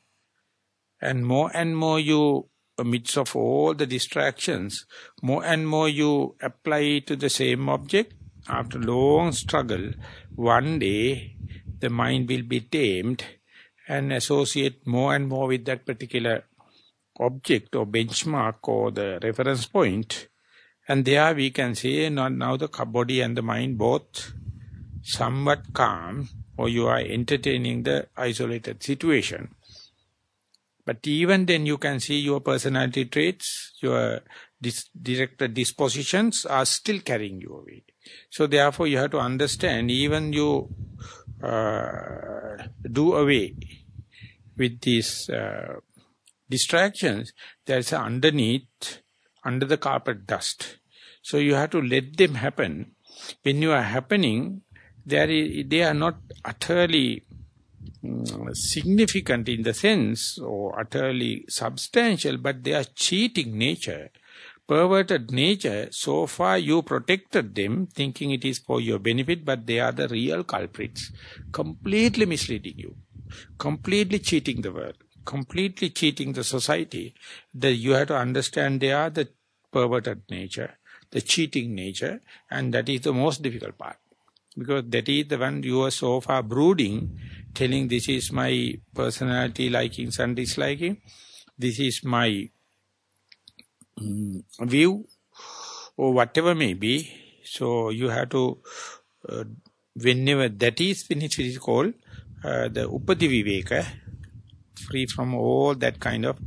And more and more you, amidst of all the distractions, more and more you apply to the same object. After long struggle, one day the mind will be tamed and associate more and more with that particular object or benchmark or the reference point and there we can see now the body and the mind both somewhat calm or you are entertaining the isolated situation. But even then you can see your personality traits, your dis directed dispositions are still carrying you away. So therefore you have to understand even you uh, do away with these uh, distractions, there's underneath under the carpet dust. So you have to let them happen. When you are happening, they are, they are not utterly um, significant in the sense or utterly substantial, but they are cheating nature, perverted nature. So far you protected them thinking it is for your benefit, but they are the real culprits, completely misleading you, completely cheating the world completely cheating the society, that you have to understand they are the perverted nature, the cheating nature, and that is the most difficult part. Because that is the one you are so far brooding, telling this is my personality likings and disliking, this is my um, view, or whatever may be. So you have to, uh, whenever that is finished, it is called uh, the Upadi Viveka, free from all that kind of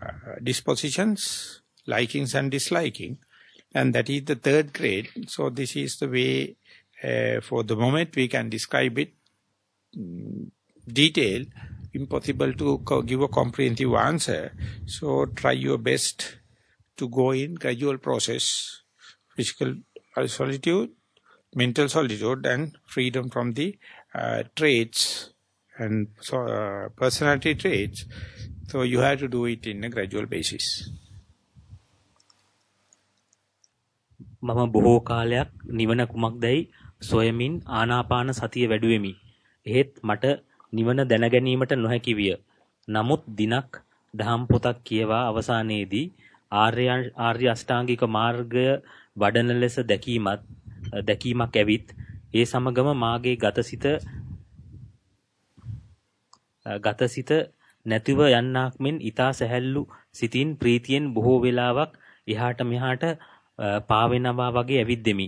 uh, dispositions, likings and disliking. And that is the third grade. So this is the way, uh, for the moment we can describe it detail. Impossible to give a comprehensive answer. So try your best to go in gradual process, physical solitude, mental solitude and freedom from the uh, traits and so, uh, personality traits. So you have to do it in a gradual basis. මම බොහෝ කාලයක් නිවන කුමක්දයි සොයමින් ආනාපාන සතිය වැඩුවෙමි. එහෙත් මට නිවන දැනගැනීමට නොහැකි විය. නමුත් දිනක් දහම් පොතක් කියවා අවසානයේදී ආර්ය ආර්ය අෂ්ටාංගික මාර්ගය වඩන ලෙස දැකීමත් දැකීමක් ඇවිත් ඒ සමගම මාගේ ගතසිත ගතසිත නැතිව යන්නක් මෙන් ඊතා සැහැල්ලු සිතින් ප්‍රීතියෙන් බොහෝ වේලාවක් එහාට මෙහාට පාවෙනවා වගේ ඇවිද්දෙමි.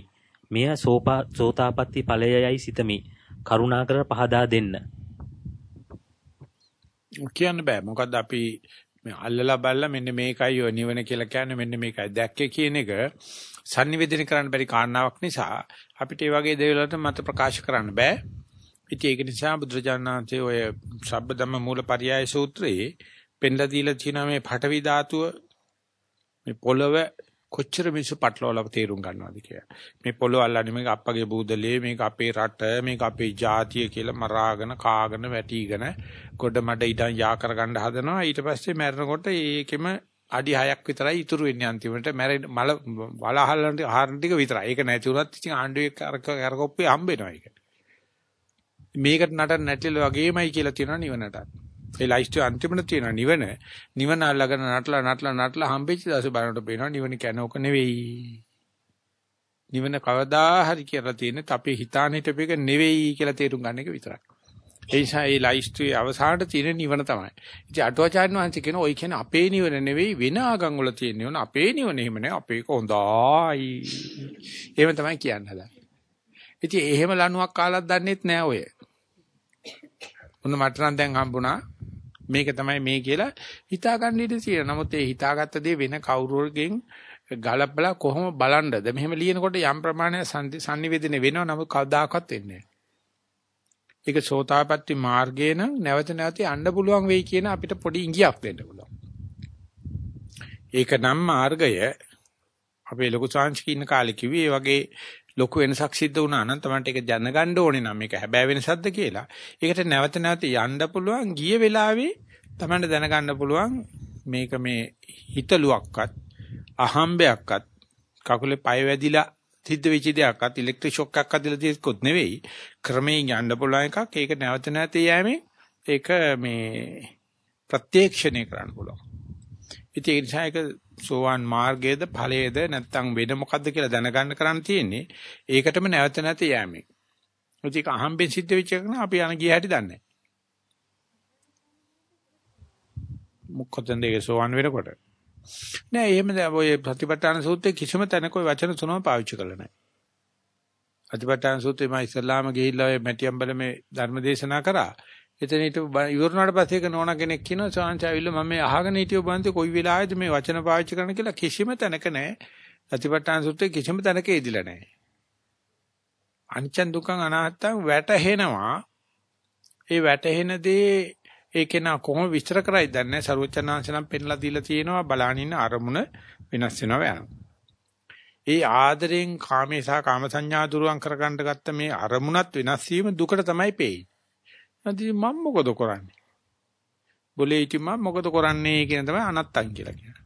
මෙය සෝතාපට්ටි ඵලයයි සිතමි. කරුණාකර පහදා දෙන්න. කියන්න බෑ. මොකද්ද අපි මේ අල්ලලා බල්ලා මෙන්න මේකයි ඔය නිවන කියලා කියන්නේ මෙන්න මේකයි දැක්කේ කියන එක sannivedana කරන්න බැරි කාරණාවක් නිසා අපිට මේ වගේ දේවල්වලට මත ප්‍රකාශ කරන්න බෑ. ඉතින් ඒක නිසා බුදුරජාණන්සේ ඔය සබ්බදම්ම මූලපරියාය සූත්‍රයේ පෙන්ලා දීලා තියෙනවා මේ පඨවි ධාතුව මේ පොළව කොච්චර මිනිස්සු පටලවලා තේරුම් ගන්නවද කියලා. මේ පොළොව අල්ලන්නේ මේක අප්පගේ බූදලේ මේක අපේ රට මේක අපේ ජාතිය කියලා මරාගෙන කාගෙන වැටිගෙන ගොඩ මඩ ඉඩම් යා කරගන්න හදනවා. ඊට පස්සේ මැරෙනකොට ඒකෙම අඩි 6ක් විතරයි ඉතුරු වෙන්නේ අන්තිමට මැරෙන්න මල වලහල්ලන්ට ආහාර ටික විතරයි. ඒක නැති වුණත් ඉතින් ආණ්ඩුවේ කරක කරකොප්පේ හම්බ වෙනවා ඒක. මේකට නටන්න නැටිල වගේමයි කියලා තියෙනවා නිවනට. ඒ ලයිස්ට් අන්තිමට තියෙන නිවන නිවන අල්ලගෙන නටලා නටලා නටලා හම්බෙච්ච දවසේ බලනකොට පේනවා නිවන කියන්නේ ඕක නෙවෙයි. නිවන කවදා හරි කියලා තියෙන්නේ අපේ හිතාන හිටපේක නෙවෙයි කියලා තේරුම් ගන්න එක විතරයි. ඒ නිසා මේ ලයිස්ට්ුවේ අවසානට තියෙන නිවන තමයි. ඉතින් අටුවාචාර්ය වහන්සේ කියන ඔය කියන්නේ අපේ නිවන නෙවෙයි වෙන ආගම් වල තියෙන නිවන. අපේ නිවන එහෙම නෑ. අපේක හොඳයි. එහෙම තමයි කියන්න හදන්නේ. ඉතින් එහෙම ලණුවක් කාලක් දන්නෙත් නෑ ඔය. උන්න මට නම් දැන් හම්බුණා මේක තමයි මේ කියලා හිතා ගන්න ඉඩ තියෙනවා. නමුත් ඒ හිතාගත්ත දේ වෙන කවුරුවකින් ගලපලා කොහොම බලන්නද? මෙහෙම ලියනකොට යම් ප්‍රමාණයක් sannivedana වෙනවා. නමුත් කවදාකවත් වෙන්නේ ඒක සෝතාපට්ටි මාර්ගයේ නම් නැවත නැවත යන්න පුළුවන් වෙයි කියන අපිට පොඩි ඉඟියක් දෙන්න පුළුවන්. ඒක නම් මාර්ගය අපේ ලොකු සාංශික ඉන්න කාලේ කිව්වේ ඒ වගේ ලොකු වෙනසක් සිද්ධ වුණා නම් තමයි ඒක දැනගන්න ඕනේ නම් මේක හැබෑ වෙනසක්ද කියලා. ඒකට නැවත නැවත යන්න පුළුවන් ගිය වෙලාවේ තමයි දැනගන්න පුළුවන් මේක මේ හිතලුවක්වත් අහම්බයක්වත් කකුලේ පය වැදිලා සිද්ධ වෙච්ච දෙයක්වත් ඉලෙක්ට්‍රික් ෂොක් එකක් අදලා තියෙකොත් නෙවෙයි ක්‍රමයෙන් යන්න පුළුවන් එකක් ඒක නැවත නැවත යෑමේ ඒක මේ ප්‍රත්‍යක්ෂණය කරන්න පුළුවන්. ඉතින් ඒ නිසා ඒක සෝවාන් මාර්ගයේද ඵලයේද නැත්නම් වෙන මොකද්ද කියලා දැනගන්න කරන්න තියෙන්නේ. ඒකටම නැවත නැවත යෑමේ. ඒක අහම්බෙන් සිද්ධ වෙච්ච එක නම් අපි යන ගිය හැටි දන්නේ නැහැ. මොකද ඒක සෝවාන් වෙනකොට. නෑ එහෙම ඔය ප්‍රතිපත්තාන සූත්‍රයේ කිසිම තැනක ඔය වචන තුනම පාවිච්චි කරලා නැහැ. ප්‍රතිපත්තාන සූත්‍රයේ මා ඉස්ලාම ගිහිල්ලා ඔය මැටියම්බල මේ ධර්ම දේශනා කරා. එතන ඊට ඉවරනාට පස්සේ එක නෝනා කෙනෙක් කියනවා සාංශ ඇවිල්ලා මම මේ අහගෙන හිටියෝ බන්ති කොයි වෙලාවෙද මේ වචන පාවිච්චි කරන්න කියලා කිසිම තැනක නැහැ. ප්‍රතිපත්තාන සූත්‍රයේ කිසිම තැනක ඉදිලා නැහැ. අනිච්ච දුක්ඛ අනාත්තං වැටහෙනවා. ඒ වැටහෙන දේ ඒක නා කොහොම විස්තර කරයිද දන්නේ සරුවචනාංශ නම් පෙන්ලා දීලා තියෙනවා බලනින්න අරමුණ වෙනස් වෙනවා යනවා. ඒ ආදරෙන් කාමේ සහ කාම සංඥා දුරුවන් කරගන්න ගත්ත මේ අරමුණත් වෙනස් වීම දුකට තමයි පේන්නේ. නැති මම මොකද කරන්නේ? બોලේ ඉති මම මොකද කරන්නේ කියන තමයි අනත්තන් කියලා කියන්නේ.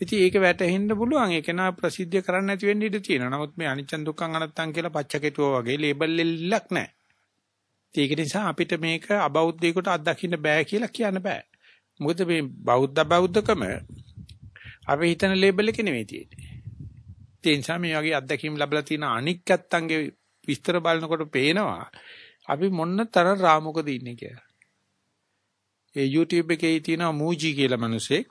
ඉතින් ඒක වැටහෙන්න පුළුවන්. ඒක නා ප්‍රසිද්ධ කරන්න නැති වෙන්න ඉඩ තියෙනවා. නමුත් මේ අනිච්ච දුක්ඛං අනත්තං කියලා පච්චකෙටුව වගේ ලේබල් එල්ලක් නැහැ. ඒක නිසා අපිට මේක අබෞද්ධයෙකුට අත්දකින්න බෑ කියලා කියන්න බෑ. මොකද මේ බෞද්ධ බෞද්ධකම අපි හිතන ලේබල් එක නෙවෙයි තියෙන්නේ. ඒ නිසා මේ වගේ අත්දැකීම් ලැබලා තියෙන අනික් ඇත්තන්ගේ විස්තර බලනකොට පේනවා අපි මොන්න තරම් රාමුකද ඉන්නේ කියලා. ඒ YouTube එකේ තියෙන මූජි කියලා මිනිසෙක්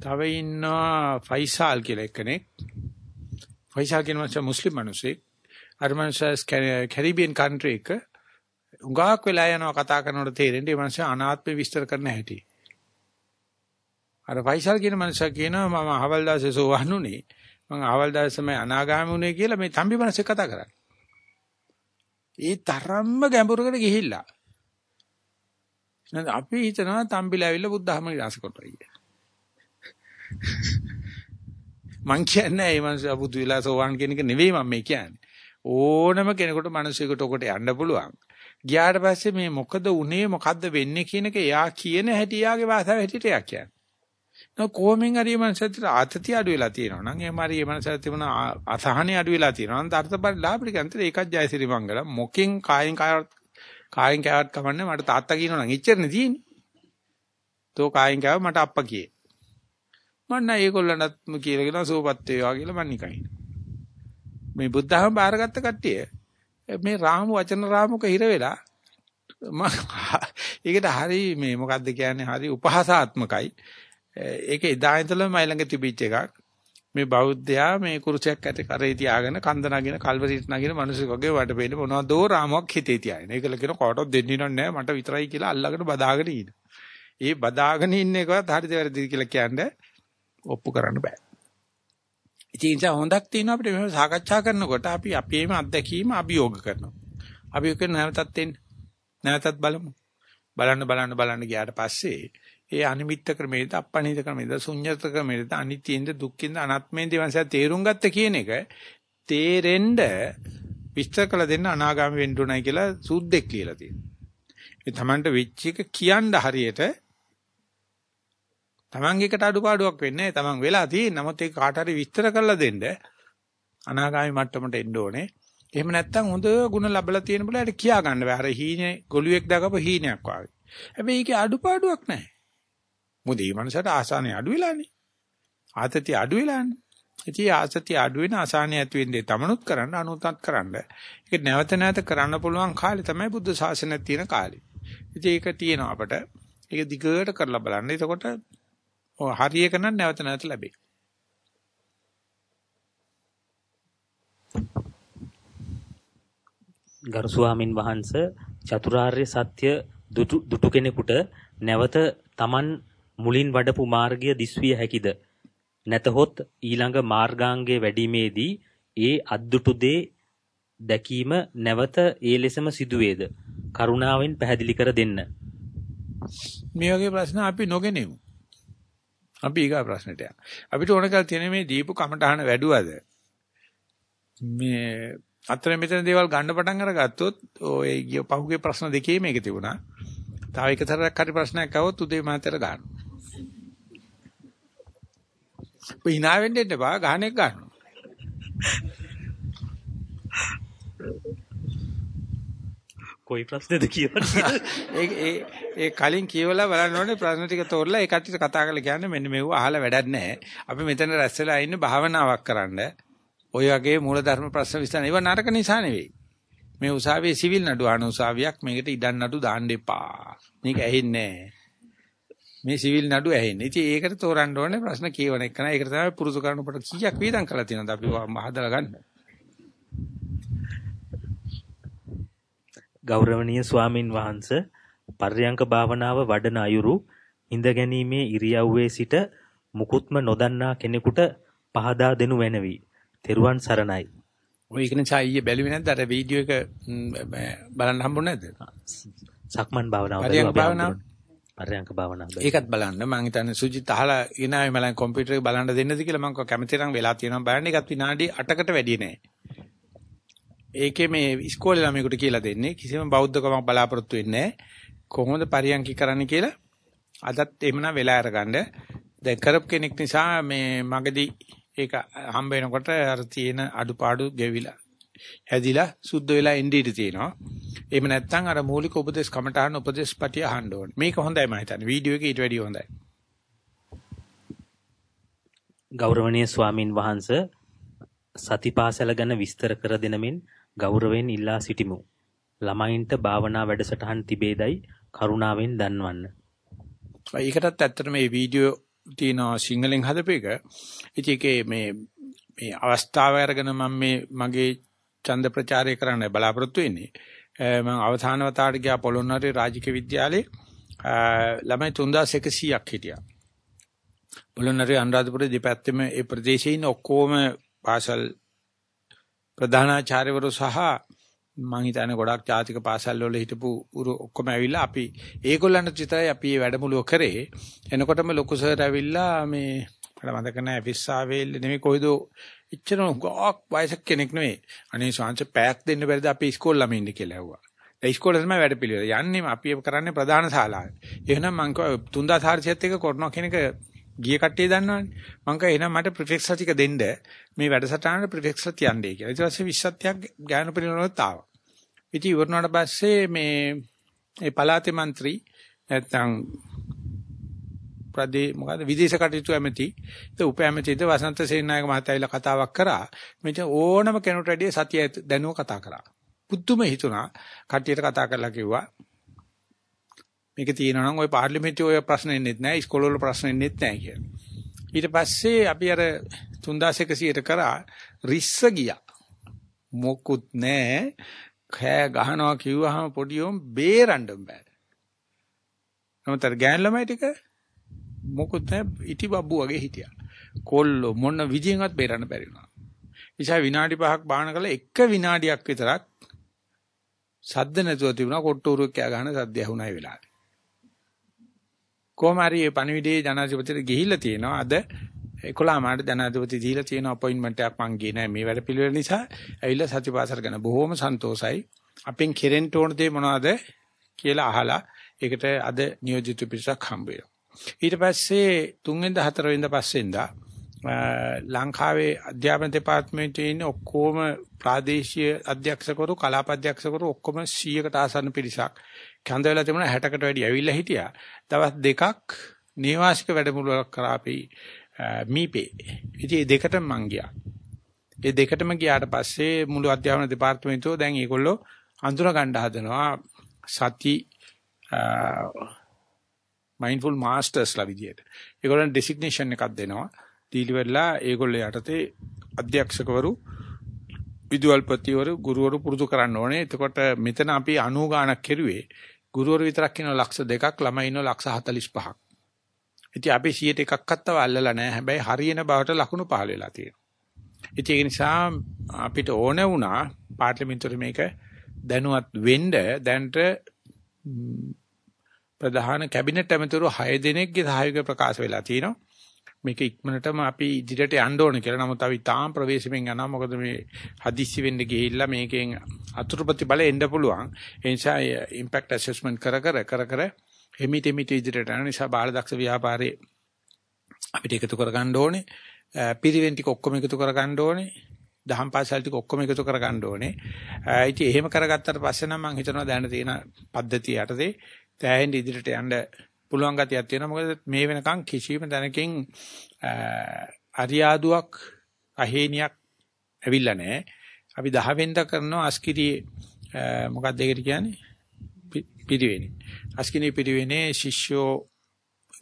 තව ඉන්නවා ෆයිසාල් කියලා එක්කෙනෙක්. ෆයිසාල් කියන මිනිසා මුස්ලිම් මිනිසෙක්. අර මිනිසා කැරිබියන් කන්ට්‍රි එක උඟාක් වෙලා යනවා කතා කරනකොට තේරෙන්නේ මේ මිනිසා අනාත්මය විස්තර කරන්න හැටි. අර ෆයිසල් කියන මනුස්සයා කියනවා මම අහවල් දවසේ සෝවන් උනේ. මම අහවල් දවසේ මම අනාගාමී උනේ කියලා මේ තම්බි මනුස්සයෙක් කතා කරන්නේ. ඒ තරම්ම ගැඹුරකට ගිහිල්ලා. එහෙනම් අපි හිතනවා තම්බිලා ඇවිල්ලා බුද්ධ ධර්ම විනාශ කරනවා කියලා. මං කියන්නේ මේ මනුස්සයා බුදු විලා සෝවන් කියන එක නෙවෙයි මම මේ කියන්නේ. ඕනම කෙනෙකුට මිනිසෙකුට ඔකට යන්න පුළුවන්. ගියාට පස්සේ මේ මොකද උනේ මොකද්ද වෙන්නේ කියන එක එයා කියන හැටි එයාගේ භාෂාව හැටියට එයා කියන්නේ. නෝ කොහොමින් හරි මනසට ආතතිය අඩු වෙලා තියෙනවා නම් එහෙම හරි මනසට තිබුණ අසහනෙ අඩු වෙලා තියෙනවා නම් අර්ථපරි ලාභික අන්තර ඒකත් ජයසිරි මංගල මොකෙන් කායෙන් කායවත් කායෙන් කායවත් කමන්නේ මට තාත්තා කියනවා නම් ඉච්චරනේ තියෙන්නේ. තෝ කායෙන් කාව මට අප්පා කියේ. මම නෑ ඒගොල්ලන්ටත් කියලා කියනවා සෝපත් වේවා කියලා මම නිකන්. මේ බුද්ධහම බාරගත්ත කට්ටිය මේ රාමු වචන රාමුක හිර වෙලා ඒකට හරි මේ මොකද්ද කියන්නේ හරි උපහාසාත්මකයි ඒක එදා ඉඳලම මයි ළඟ තිබිච්ච එකක්. මේ බෞද්ධයා මේ කුරුසයක් ඇට කරේ තියාගෙන කන්ද නගින කල්වරීට නගින මිනිස්සු වගේ වටපෙන්න මොනවදෝ රාමුවක් හිතේ තියාගෙන. ඒකල කියන කොටවත් දෙන්නේ නැහැ මට විතරයි කියලා අල්ලගෙන බදාගෙන ඉන්න. ඒ බදාගෙන ඉන්න එකවත් හරිද වැරදිද කියලා කියන්නේ ඔප්පු කරන්න බෑ. ඉතින් ඒ නිසා හොඳක් තියෙනවා අපිට මෙහෙම සාකච්ඡා කරනකොට අපි අපේම අත්දැකීම අභියෝග කරනවා. අභියෝග කරන නැවතත් එන්න. නැවතත් බලමු. බලන්න බලන්න බලන්න ගියාට පස්සේ ඒ අනිමිත්ත ක්‍රමයේද අපණිත ක්‍රමයේද ශුන්්‍යත ක්‍රමයේද අනිත්‍යෙන්ද දුක්ඛින්ද අනාත්මෙන්ද වංශය තේරුම් ගත්ත කියන එක තේරෙන්න විස්තර කළ දෙන්න අනාගාමී වෙන්න උනායි කියලා සූද්දෙක් කියලා තියෙනවා. ඒ Tamanට වෙච්ච එක කියන්න හරියට Taman එකට අඩුපාඩුවක් වෙන්නේ නැහැ. Taman වෙලා තියෙන නමුත් ඒක කාට හරි විස්තර කරලා දෙන්න අනාගාමී මට්ටමට එන්න ඕනේ. එහෙම නැත්නම් හොඳ ಗುಣ ලැබලා තියෙන බල ඇට කියා ගන්න බෑ. අර හීනේ ගොළුෙක් දාගපු හීනයක් වගේ. හැබැයි ඒකේ අඩුපාඩුවක් නැහැ. මොකද මේ මනසට ආසානේ අඩු වෙලානේ. ආතතිය අඩු වෙලානේ. ඉතින් ආසතිය අඩු වෙන ආසානේ ඇති වෙන්නේ තමනුත් කරන්න අනුතත් කරන්න. ඒක නැවත නැවත කරන්න පුළුවන් කාලේ තමයි බුද්ධ ශාසනය තියෙන කාලේ. ඉතින් ඒක තියෙනවා අපට. ඒක දිගට කරලා බලන්න. එතකොට හරියක නම් නැවත නැවත ලැබේ. ගරු ස්වාමින් වහන්සේ චතුරාර්ය සත්‍ය දුටු කෙනෙකුට නැවත Taman මුලින් වඩපු මාර්ගය දිස්විය හැකිද? නැතහොත් ඊළඟ මාර්ගාංගයේ වැඩිමේදී ඒ අද්දුටු දේ දැකීම නැවත ඒ ලෙසම සිදුවේද? කරුණාවෙන් පැහැදිලි කර දෙන්න. මේ වගේ ප්‍රශ්න අපි නොගෙනෙමු. අපි ඊගා ප්‍රශ්නට යන්න. අපිට ඕන කරලා තියෙන මේ දීපු කමටහන වැඩුවද? මේ අතර මෙතන දේවල් ගන්න පටන් අරගත්තොත් ඔය ගිය පහුගිය ප්‍රශ්න දෙකේ මේක තිබුණා. තව එකතරක් හරි ප්‍රශ්නයක් આવොත් උදේ මාතර ගන්න. ඔය hina වෙන්න බා ගහන එක ගන්නවා. කොයි ප්‍රශ්නේද කියවන්නේ? ඒ ඒ කලින් කියවලා බලන්න ඕනේ ප්‍රශ්න ටික තෝරලා ඒ කට්ටියට කතා කරලා කියන්නේ මෙන්න මේව අහලා වැඩක් නැහැ. අපි මෙතන රැස් වෙලා ඉන්නේ භාවනාවක් කරන්න. ඔය වගේ මූලධර්ම ප්‍රශ්න විසඳන ඒවා නරක නිසා නෙවෙයි. මේ උසාවියේ සිවිල් නඩු අහන උසාවියක් මේකට ඉඩම් නඩු දාන්න එපා. මේක ඇහෙන්නේ මේ සිවිල් නඩු ඇහෙන්නේ. ඉතින් ඒකට තෝරන්න ඕනේ ප්‍රශ්න කියවන එක නෑ. ඒකට තමයි පුරුදු කරනකොට කීයක් වේදම් කරලා තියෙනවද අපි හදලා ගන්න. ගෞරවනීය ස්වාමින් වහන්සේ පර්යංක භාවනාව වඩන අයුරු ඉඳ ගැනීමේ ඉරියව්වේ සිට මුකුත්ම නොදන්නා කෙනෙකුට පහදා දෙනු වෙනවි. තෙරුවන් සරණයි. ඔය නිසා ඊයේ බැලුවේ නැද්ද අර වීඩියෝ එක බලන්න හම්බුනේ නැද්ද? සක්මන් භාවනාව පරියංක භාවනාව පරියංක භාවනාව. ඒකත් බලන්න මම හිතන්නේ සුජිත් අහලා ඉනාවේ මලන් කම්පියුටර් එක බලන්න දෙන්නද කියලා මම කැමති නම් වෙලා තියෙනවා බලන්න ඒකත් විනාඩි 8කට වැඩි නෑ. ඒකේ මේ ඉස්කෝලේ ළමයෙකුට කියලා දෙන්නේ කිසිම බෞද්ධකමක් බලාපොරොත්තු වෙන්නේ කොහොමද පරියන්කි කරන්න කියලා අදත් එහෙමනම් වෙලා අරගන්න දැන් කරප් කෙනෙක් නිසා මේ මගදී ඒක හම්බ වෙනකොට අර තියෙන අඩුපාඩු ගෙවිලා හැදිලා සුද්ධ වෙලා එන්නේ ඉඳී තියෙනවා. එහෙම නැත්නම් අර මූලික උපදේශ කමටහන් උපදේශ පටිය අහන්න ඕනේ. මේක හොඳයි මම හිතන්නේ. වීඩියෝ එකේ ඊට වැඩිය හොඳයි. ගෞරවනීය ස්වාමින් වහන්සේ සතිපාසල ගැන විස්තර කර දෙනමින් ගෞරවයෙන් ඉල්ලා සිටිමු. ළමයින්ට භාවනා වැඩසටහන් තිබේදයි කරුණාවෙන් දන්වන්න. ඒකටත් ඇත්තට මේ වීඩියෝ තියෙනවා සිංහලෙන් හදපේක. ඉතින් ඒකේ මේ මේ අවස්ථාව අරගෙන මම මේ මගේ ඡන්ද ප්‍රචාරය කරන්න බලාපොරොත්තු වෙන්නේ. මම අවසාන වතාවට ගියා පොළොන්නරුවේ රාජික විද්‍යාලයේ ළමයි 3100ක් හිටියා. පොළොන්නරුවේ අනුරාධපුර දෙපැත්තෙම ඒ ප්‍රදේශයේ ඉන්න ඔක්කොම පාසල් ප්‍රධානාචාර්යවරු සහ මම හිතන්නේ ගොඩක් ජාතික පාසල් වල හිටපු උරු ඔක්කොම ඇවිල්ලා අපි ඒගොල්ලන්ට විතරයි අපි මේ වැඩමුළුව කරේ. එනකොටම ලොකු සර් ඇවිල්ලා මේ මට මතක නැහැ විස්සාවේල් නෙමෙයි කොයිද එච්චර ගොක් වයසක කෙනෙක් නෙමෙයි. අනේ ශාංශ පැයක් දෙන්න බැරිද අපි ඉස්කෝල ළමයි ඉන්න කියලා ඇහුවා. ඒ ඉස්කෝලේ තමයි වැඩ පිළිවෙල. යන්නේ අපි කරන්නේ ප්‍රධාන ශාලාවේ. එහෙනම් මං කිව්වා 3400ත් එක කරනවා කියන එක ගිය කට්ටිය දන්නවනේ. මං කිව්වා එහෙනම් මට ප්‍රිෆික්ස්ලා ටික දෙන්න මේ වැඩසටහනට ප්‍රිෆික්ස්ලා තියන්නේ කියලා. ඊට පස්සේ 20ක් ගායන පිළිවෙලට ආවා. ඉතින් ඉවරනාට පස්සේ මේ ඒ පළාතේ മന്ത്രി නැත්තම් ප්‍රදේ මොකද විදේශ කටයුතු ඇමති ඒ උප ඇමතිද වසන්ත සේනායක මහත්තයාලා කතාවක් කරා මෙතන ඕනම කෙනෙකුට වැඩිය සතිය දැනුව කතා කරා පුදුම හිතුණා කට්ටියට කතා කරලා කිව්වා මේක තියෙනවා නම් ওই පාර්ලිමේන්තුවේ ඔය ප්‍රශ්න එන්නේත් නැහැ ඉස්කෝල වල ප්‍රශ්න එන්නේත් නැහැ කියලා ඊට පස්සේ අපි අර 3100ට කරා රිස්ස ගියා. මොකුත් නැහැ. කෑ ගහනවා කිව්වහම පොඩියොම් බේරන්න බෑ. නමුත් අර ගෑන් ළමයි ටික මොකුත් නැහැ. ඉටි බබ්බු වගේ හිටියා. කොල්ලෝ මොන විදියෙන්වත් බේරන්න බැරි වුණා. ඉතින් විනාඩි 5ක් බාහන කළා. එක විනාඩියක් විතරක් සද්ද නැතුව තිබුණා. කොට්ටෝරුවක් කෑ ගහන සද්ද ඇහුණා ඒ වෙලාවේ. කොහොම හරි මේ පණිවිඩයේ ජනාධිපතිට ගිහිල්ලා තියෙනවා. අද 11 මාට ජනාධිපති දීලා තියෙන අපොයින්ට්මන්ට් එකක් මං ගියේ නෑ මේ වැඩ පිළිවෙල නිසා. ඇවිල්ලා සතිපාසල ගැන බොහොම සන්තෝසයි අපෙන් කෙරෙන්න ඕන දේ මොනවද කියලා අහලා ඒකට අද නියෝජිත පිරිසක් හම්බ වෙනවා. ඊට පස්සේ තුන්වෙනිද හතරවෙනිද පස්සෙන්දා ලංකාවේ අධ්‍යාපන දෙපාර්තමේන්තුවේ ඉන්න ඔක්කොම ප්‍රාදේශීය අධ්‍යක්ෂකවරු කලාප අධ්‍යක්ෂකවරු ඔක්කොම 100කට ආසන්න පිරිසක් කැඳ වෙලා තිබුණා 60කට වැඩි ඇවිල්ලා හිටියා. දවස් දෙකක් නේවාසික වැඩමුළුවක් කරා අපි මීපේ. ඉතින් මේ දෙකටම මං ගියා. ඒ දෙකටම ගියාට පස්සේ මුළු අධ්‍යාපන දෙපාර්තමේන්තුව දැන් ඒගොල්ලෝ අඳුර ගන්න හදනවා සති මයින්ඩ්ෆුල් මාස්ටර්ස්ලා විදියට. ඒගොල්ලන් ඩෙසිග්නේෂන් එකක් දෙනවා. දීලිවලා ඒගොල්ලෝ යටතේ අධ්‍යක්ෂකවරු විදුහල්පතිවරු ගුරුවරු පුරුදු කරන්න ඕනේ. එතකොට මෙතන අපි 90 ගාණක් කෙරුවේ ගුරුවරු විතරක් ඉන්න ලක්ෂ දෙකක් ළමයි ඉන්න ලක්ෂ 45ක්. ඉතින් අපි 100ට එකක්වත් තව අල්ලලා නැහැ. හැබැයි හරියන බවට ලකුණු පහල වෙලා තියෙනවා. ඉතින් ඒ නිසා අපිට ඕන වුණා පාර්ලිමේන්තුවේ මේක දැනුවත් වෙන්න දැන්ට ප්‍රධාන කැබිනට් ඇමතිවරු 6 දෙනෙක්ගේ සහයෝගය ප්‍රකාශ වෙලා තිනවා. මේක ඉක්මනටම අපි ඉදිරියට යන්න ඕන කියලා. නමුත් අපි තාම ප්‍රවේශමෙන් යනවා. මොකද මේ හදිස්සි වෙන්න ගිහිල්ලා මේකෙන් අතුරුපති බල එන්න පුළුවන්. ඒ නිසා ඉම්පැක්ට් ඇසෙස්මන්ට් කර කර කර කර එමිට එමිට ඉදිරියට යන නිසා බාලදක්ෂ ව්‍යාපාරේ අපිට එකතු කරගන්න ඕනේ. පිරිවෙන් ටික ඔක්කොම එකතු කරගන්න ඕනේ. දහම් පාසල් ටික ඔක්කොම එකතු කරගන්න ඕනේ. ඉතින් එහෙම කරගත්තට පස්සේ නම් මම හිතනවා දැන තියෙන පද්ධතිය යටතේ තෑහෙන් ඉදිරියට යන්න පුළුවන් ගතියක් තියෙනවා. මොකද මේ වෙනකන් කිසිම තැනකින් අරියාදුවක් අහේනියක් ඇවිල්ලා නැහැ. අපි 10 වෙනිදා කරනවා අස්කිරියේ මොකක්ද ඒකට කියන්නේ? පිරිවෙනේ. අස්කිරියේ පිරිවෙනේ ශිෂ්‍යෝ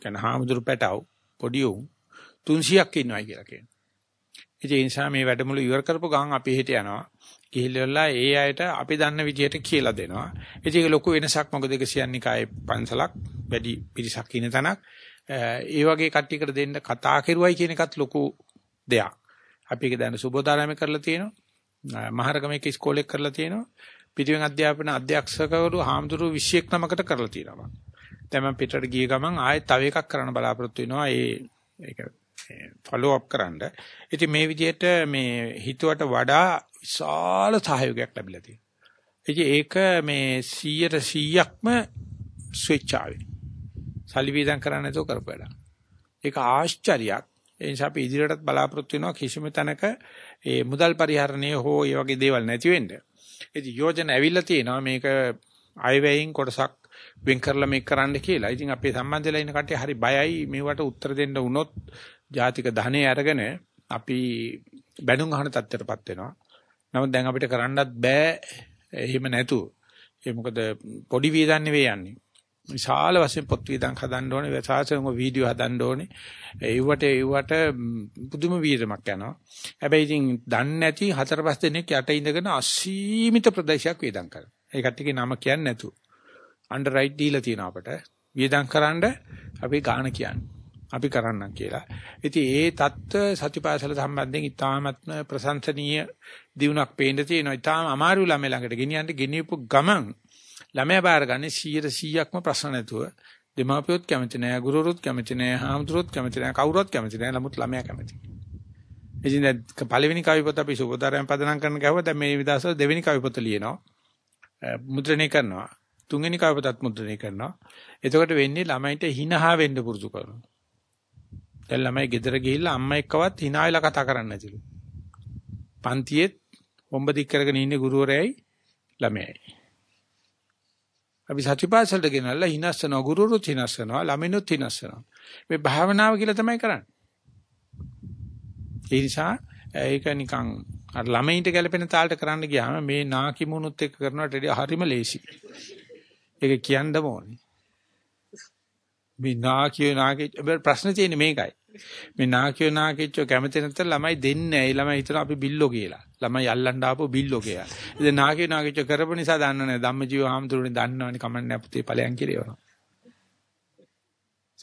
කියන හාමුදුරු පැටව පොඩි උන් 300ක් ඉන්නවා කියලා කියනවා. ඒ නිසා මේ වැඩමුළු ඉවර කරපු ගමන් අපි හිට යනවා. ගිහිල්ලා ඒ අයට අපි දන්න විදිහට කියලා දෙනවා. ඒක ලොකු වෙනසක් මොකද ඒක සියන්නිකායේ පන්සලක් වැඩි පිරිසක් ඉන්න තැනක්. ඒ වගේ කට්ටියකට දෙන්න කතා කරුවයි කියන එකත් ලොකු දෙයක්. අපි ඒක දැන් සුබෝධාරාමේ කරලා තියෙනවා. මහරගමේ ඉස්කෝලේ කරලා තියෙනවා. පිටිවෙන් අධ්‍යාපන අධ්‍යක්ෂකවරු හාමුදුරු 20ක් නමකට කරලා තියෙනවා. දැන් මම පිටරට ගිය ගමන් ආයෙත් තව එකක් කරන්න බලාපොරොත්තු වෙනවා. ඒ ඒක ෆලෝ අප් කරන්න. ඉතින් මේ විදිහට මේ හිතුවට වඩා විශාල සහයෝගයක් ලැබිලා තියෙනවා. ඉතින් ඒක මේ 100ට 100ක්ම ස්විච් ආවේ. සල්ලි වේදම් කරන්න නැතුව කරපළා. ඒක ආශ්චර්යයක්. ඒ නිසා අපි ඉදිරියටත් බලාපොරොත්තු වෙනවා කිසිම තැනක ඒ මුදල් පරිහරණය හෝ ඒ වගේ දේවල් නැති වෙන්න. ඉතින් යෝජන ඇවිල්ලා තියෙනවා මේක අයවැයෙන් කොටසක් වෙන් කරලා මේක කරන්න කියලා. ඉතින් අපේ සම්බන්ධලා ඉන්න කට්ටිය හරි බයයි මේවට උත්තර දෙන්න වුණොත් ජාතික ධනෙ අරගෙන අපි බැනුම් අහන තත්ත්වයටපත් වෙනවා. නමුත් දැන් අපිට කරන්නත් බෑ එහෙම නැතුව. ඒ මොකද පොඩි වේදන් නෙවෙයි යන්නේ. විශාල වශයෙන් පොත් වේදන් හදන්න ඕනේ, විශාලම වීඩියෝ හදන්න ඕනේ. ඒවට ඒවට පුදුම වීරමක් යනවා. හැබැයි ඉතින් දන්නේ නැති හතර පහ දෙනෙක් යට ඉඳගෙන අසීමිත ප්‍රදේශයක් වේදන් කරනවා. ඒ කට්ටියගේ නම කියන්නේ නැතුව. අන්ඩර්රයිට් දීලා තියෙනවා අපට. වේදන් කරන්න අපි ගාණ කියන්නේ. අපි කරන්නම් කියලා. ඉතින් ඒ தত্ত্ব සතිපාසල සම්බන්ධයෙන් ඉතාමත්ම ප්‍රශංසනීය දිනුවක් පේන්න තියෙනවා. ඉතාම අමාරු ළමයි ළඟට ගෙනියන්න ගෙනියපු ගමන් ළමයා බාරගන්නේ 100%ක්ම ප්‍රශ්න නැතුව දෙමාපියොත් කැමති නෑ, ගුරුවරුත් කැමති නෑ, හාමුදුරුවොත් කැමති නෑ, කවුරුවත් කැමති නෑ. නමුත් ළමයා කැමති. ඉතින් දැන් පළවෙනි කවි පොත අපි සුබතරයන් පදනම් කරන ගාව දැන් මේ විදාසල දෙවෙනි කවි පොත ලියනවා. මුද්‍රණය කරනවා. තුන්වෙනි කවි පොතත් මුද්‍රණය කරනවා. එතකොට වෙන්නේ ළමයින්ට හිනහා වෙන්න පුරුදු කරනවා. දැන් ළමයි ගෙදර ගිහිල්ලා අම්මා එක්කවත් hina වෙලා කතා කරන්නේ නැතිලු. පන්තියේත් හොම්බ දික් කරගෙන ඉන්නේ ගුරුවරයයි ළමයයි. අපි සත්‍යපාසලට ගෙනල්ලා හිනස්සනවා ගුරුවරුත් හිනස්සනවා ළමිනුත් හිනස්සනවා. මේ භාවනාව කියලා තමයි කරන්නේ. ඒ නිසා ඒක නිකන් අර ළමයින්ට ගැලපෙන තාලට කරන්න ගියාම මේ නාකි මුණුත් එක්ක කරනවට වඩා හරිම ලේසි. ඒක කියන්නම ඕනේ. මේ නාකිය නාකි ප්‍රශ්න තියෙන්නේ මේකයි. මේ නාකියෝ නාකිච්චෝ කැමති නැත්නම් ළමයි දෙන්නේ නැහැ. ඒ ළමයි හිතන අපි බිල්ලෝ කියලා. ළමයි අල්ලන්න ආපු බිල්ලෝ කියලා. ඉතින් නාකියෝ නාකිච්චෝ කරපු නිසා දන්නව නෑ. ධම්මජීව හාමුදුරනේ දන්නවනේ කමන්නේ අපතේ ඵලයන් කියලා.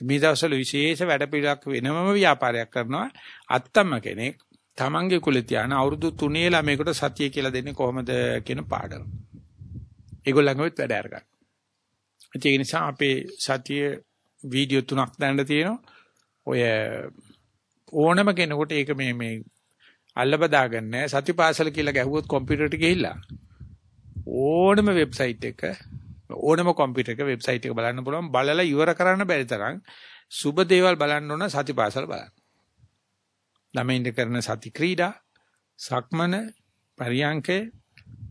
මේ දවස්වල විශේෂ වැඩ පිළිවෙලක් වෙනමම ව්‍යාපාරයක් කරනවා. අත්තම්ම කෙනෙක් තමන්ගේ කුලේ තියාන අවුරුදු 3 ළමයකට සතිය කියලා දෙන්නේ කොහොමද කියන පාඩම. ඒගොල්ලන්ගෙත් වැඩ අරගන්න. ඒ නිසා අපේ සතිය වීඩියෝ තුනක් දාන්න තියෙනවා. ඔය ඕනම කෙනෙකුට ඒක මේ මේ අල්ල බදාගන්න සතිපාසල කියලා ගැහුවොත් කම්පියුටරට ගිහිල්ලා ඕනම වෙබ්සයිට් එක ඕනම කම්පියුටර් එක වෙබ්සයිට් එක බලන්න පුළුවන් බලලා ඉවර කරන්න බැරි තරම් සුබ දේවල් බලන්න ඕන සතිපාසල බලන්න. ළමයින්ට කරන සති ක්‍රීඩා, සක්මන, පරියංකේ,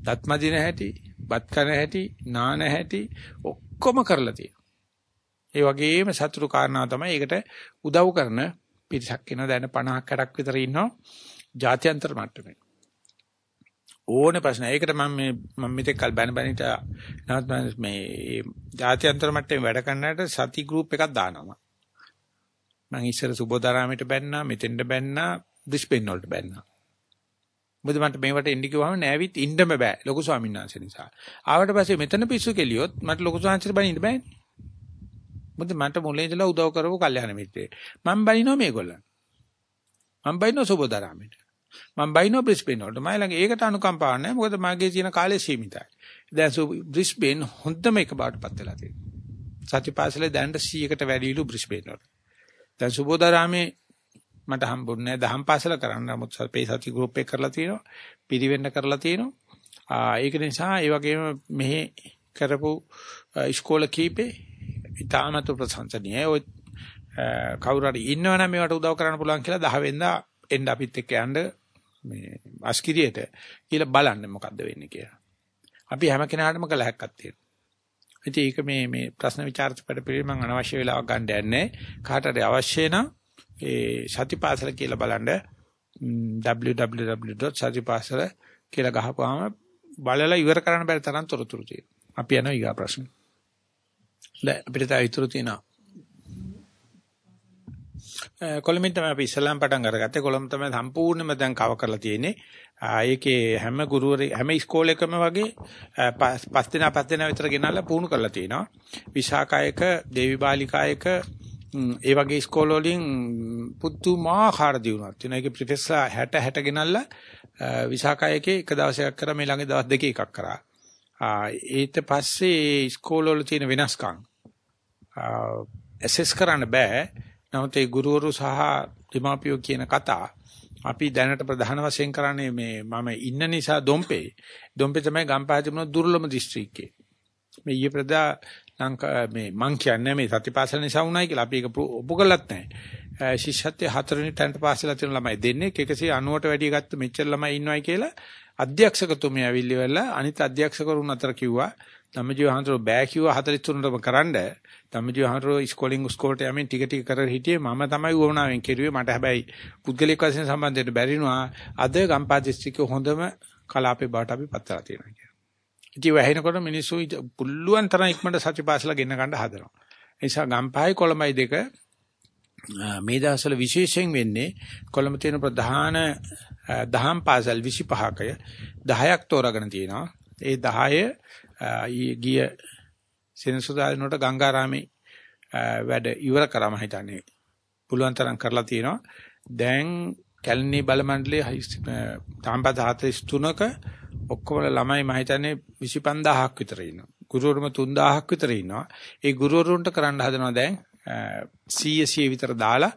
දත්මදින හැටි, බත් කන හැටි, නාන හැටි ඔක්කොම කරලා තියෙනවා. ඒ වගේම සතුරු කාරණා තමයි ඒකට උදව් කරන පිරිසක් වෙන දැන 50ක් 60ක් විතර ඉන්නවා ජාත්‍යන්තර මට්ටමේ. ඕනේ ප්‍රශ්න. ඒකට මම මේ මම මෙතෙක් කල් බැන බැනිට නවත් මේ ජාත්‍යන්තර මට්ටමේ වැඩ කරන්නට සති ගෲප් එකක් දානවා. මම ඉස්සර සුබෝධාරාමයට බැන්නා, මෙතෙන්ට බැන්නා, බ්‍රිස්බේන් වලට බැන්නා. මොකද මට මේවට එන්න කිව්වම නෑවිත් ඉන්නම බෑ ලොකු ස්වාමීන් වහන්සේ නිසා. ආවට පස්සේ මෙතන පිස්සු කෙලියොත් මට ලොකු ස්වාමීන් වහන්සේට බනින්න බෑනේ. මොකද මට මුලින් ඉඳලා උදව් කරපු කල්යාණ මිත්‍රේ. මම බනිනවා මේගොල්ලන්. මම බනිනවා සුබෝධාරාමයට. මම බයිනෝ බ්‍රිස්බේන් වලට. මම ළඟ ඒකට අනුකම්පාවක් නැහැ. මොකද මගේ තියෙන කාලය සීමිතයි. දැන් සු බ්‍රිස්බේන් හොඳම එක බාටපත් වෙලා තියෙනවා. සතිපාසලේ දැනට 100කට වැඩිලු බ්‍රිස්බේන් වල දැන් සුබෝධාරාමේ මට හම්බුන්නේ දහම් පාසල කරන්න. නමුත් අපේ සති ගෲප් එක කරලා තියෙනවා. පිරිවෙන්න කරලා තියෙනවා. ඒක නිසා ඒ වගේම මෙහි කරපු ඉස්කෝල කීපේ ඉතාමත් ප්‍රශංසනීය ඔය කවුරු හරි ඉන්නවනම් මේවට උදව් කරන්න පුළුවන් කියලා 10 වෙනිදා එන්න අපිත් එක්ක යන්න මේ අස්කිරියට කියලා බලන්න මොකද්ද වෙන්නේ කියලා. අපි හැම කෙනාටම කළ හැක්කක් තියෙනවා. ඉතින් ඒක මේ මේ ප්‍රශ්න විචාරිත පිළිපෙළ මම අනවශ්‍ය වෙලාවක් ගන්න යන්නේ. කාට හරි අවශ්‍ය නම් ඒ සතිපාසල කියලා බලන්න www.satipasala කියලා ගහපුවාම බලලා ඉවර කරන්න බැරි තරම් තොරතුරු තියෙනවා. අපි යනවා ඊගා ප්‍රශ්න. දැන් අපිට තව ඉතුරු තියෙනවා. කොළඹින් තමයි අපි ඉස්ලාම් පටන් අරගත්තේ. කොළඹ තමයි සම්පූර්ණයෙන්ම දැන් කව කරලා තියෙන්නේ. ඒකේ හැම ගුරුවරේ හැම ඉස්කෝලේකම වගේ පස් දිනා පස් දිනා විතර ගෙනල්ලා පුහුණු කරලා තියෙනවා. විශාකායක, දේවි බාලිකායක ඒ වගේ ඉස්කෝල වලින් පුදුමාකාර දියුණුවක් තියෙනවා. ඒකේ ප්‍රොෆෙසර් 60 60 ගෙනල්ලා විශාකායකේ එක දවසක් කරා මේ ළඟ දවස් දෙකේ එකක් කරා. ඊට පස්සේ ඉස්කෝල වල තියෙන වෙනස්කම් ඇසෙස් කරන්න බෑ. නමුත් ඒ ගුරුවරු සහ දෙමාපියෝ කියන කතා අපි දැනට ප්‍රධාන වශයෙන් කරන්නේ මේ මම ඉන්න නිසා දොම්පේ. දොම්පේ තමයි ගම්පහ තිබුණ දුර්ලභම දිස්ත්‍රික්කේ. මේ ඊයේ ප්‍රදා ලංකා මේ මං කියන්නේ මේ සතිපාසල නිසා වුණයි කියලා අපි ඒක ඔප්පු කළත් නැහැ. ශිෂ්‍යත්වයේ හතරවෙනි තැනට පාසලා තියෙන ළමයි දෙන්නේ 190ට වැඩිය ගත්ත මෙච්චර ළමයි ඉන්නවයි කියලා අධ්‍යක්ෂකතුමිය ඇවිල්ලිවලා අනිත් අධ්‍යක්ෂකවරුන් අතර කිව්වා ධම්මජීව හඳුර බෑ කිව්වා 43ටම කරන්න ධම්මජීව හඳුර ඉස්කෝලින් ස්කෝල්ට යමින් ටික ටික කරගෙන හිටියේ මම තමයි වුණාවෙන් කෙරුවේ මට හැබැයි පුද්ගලික වශයෙන් සම්බන්ධයට බැරිනවා අද ගම්පා දිස්ත්‍රික්කේ හොඳම කලාපේ බවට අපි පත් කරලා තියෙනවා කියලා. ඉතින් වැහෙනකොට මිනිස්සු පුල්ලුවන් තරම් ඉක්මනට සතිපාසල ගෙන්න ගන්න හදනවා. ඒ නිසා ගම්පහයි කොළඹයි දෙක මේ දවස්වල විශේෂයෙන් වෙන්නේ කොළඹ තියෙන ප්‍රධාන දහම් පාසල් 25කය 10ක් තෝරාගෙන තියෙනවා. ඒ 10 ගිය සෙනසුදානට ගංගාරාමේ වැඩ ඉවර කරාම හිතන්නේ පුළුවන් තරම් කරලා තියෙනවා. දැන් කැලණි බල මණ්ඩලයේ තාම්පත 43ක ඔක්කොම ළමයි මම හිතන්නේ 25000ක් විතර ඉන්නවා. ගුරුවරුම 3000ක් විතර ඉන්නවා. ඒ ගුරුවරුන්ට කරන්න හදනවා දැන් 100 විතර දාලා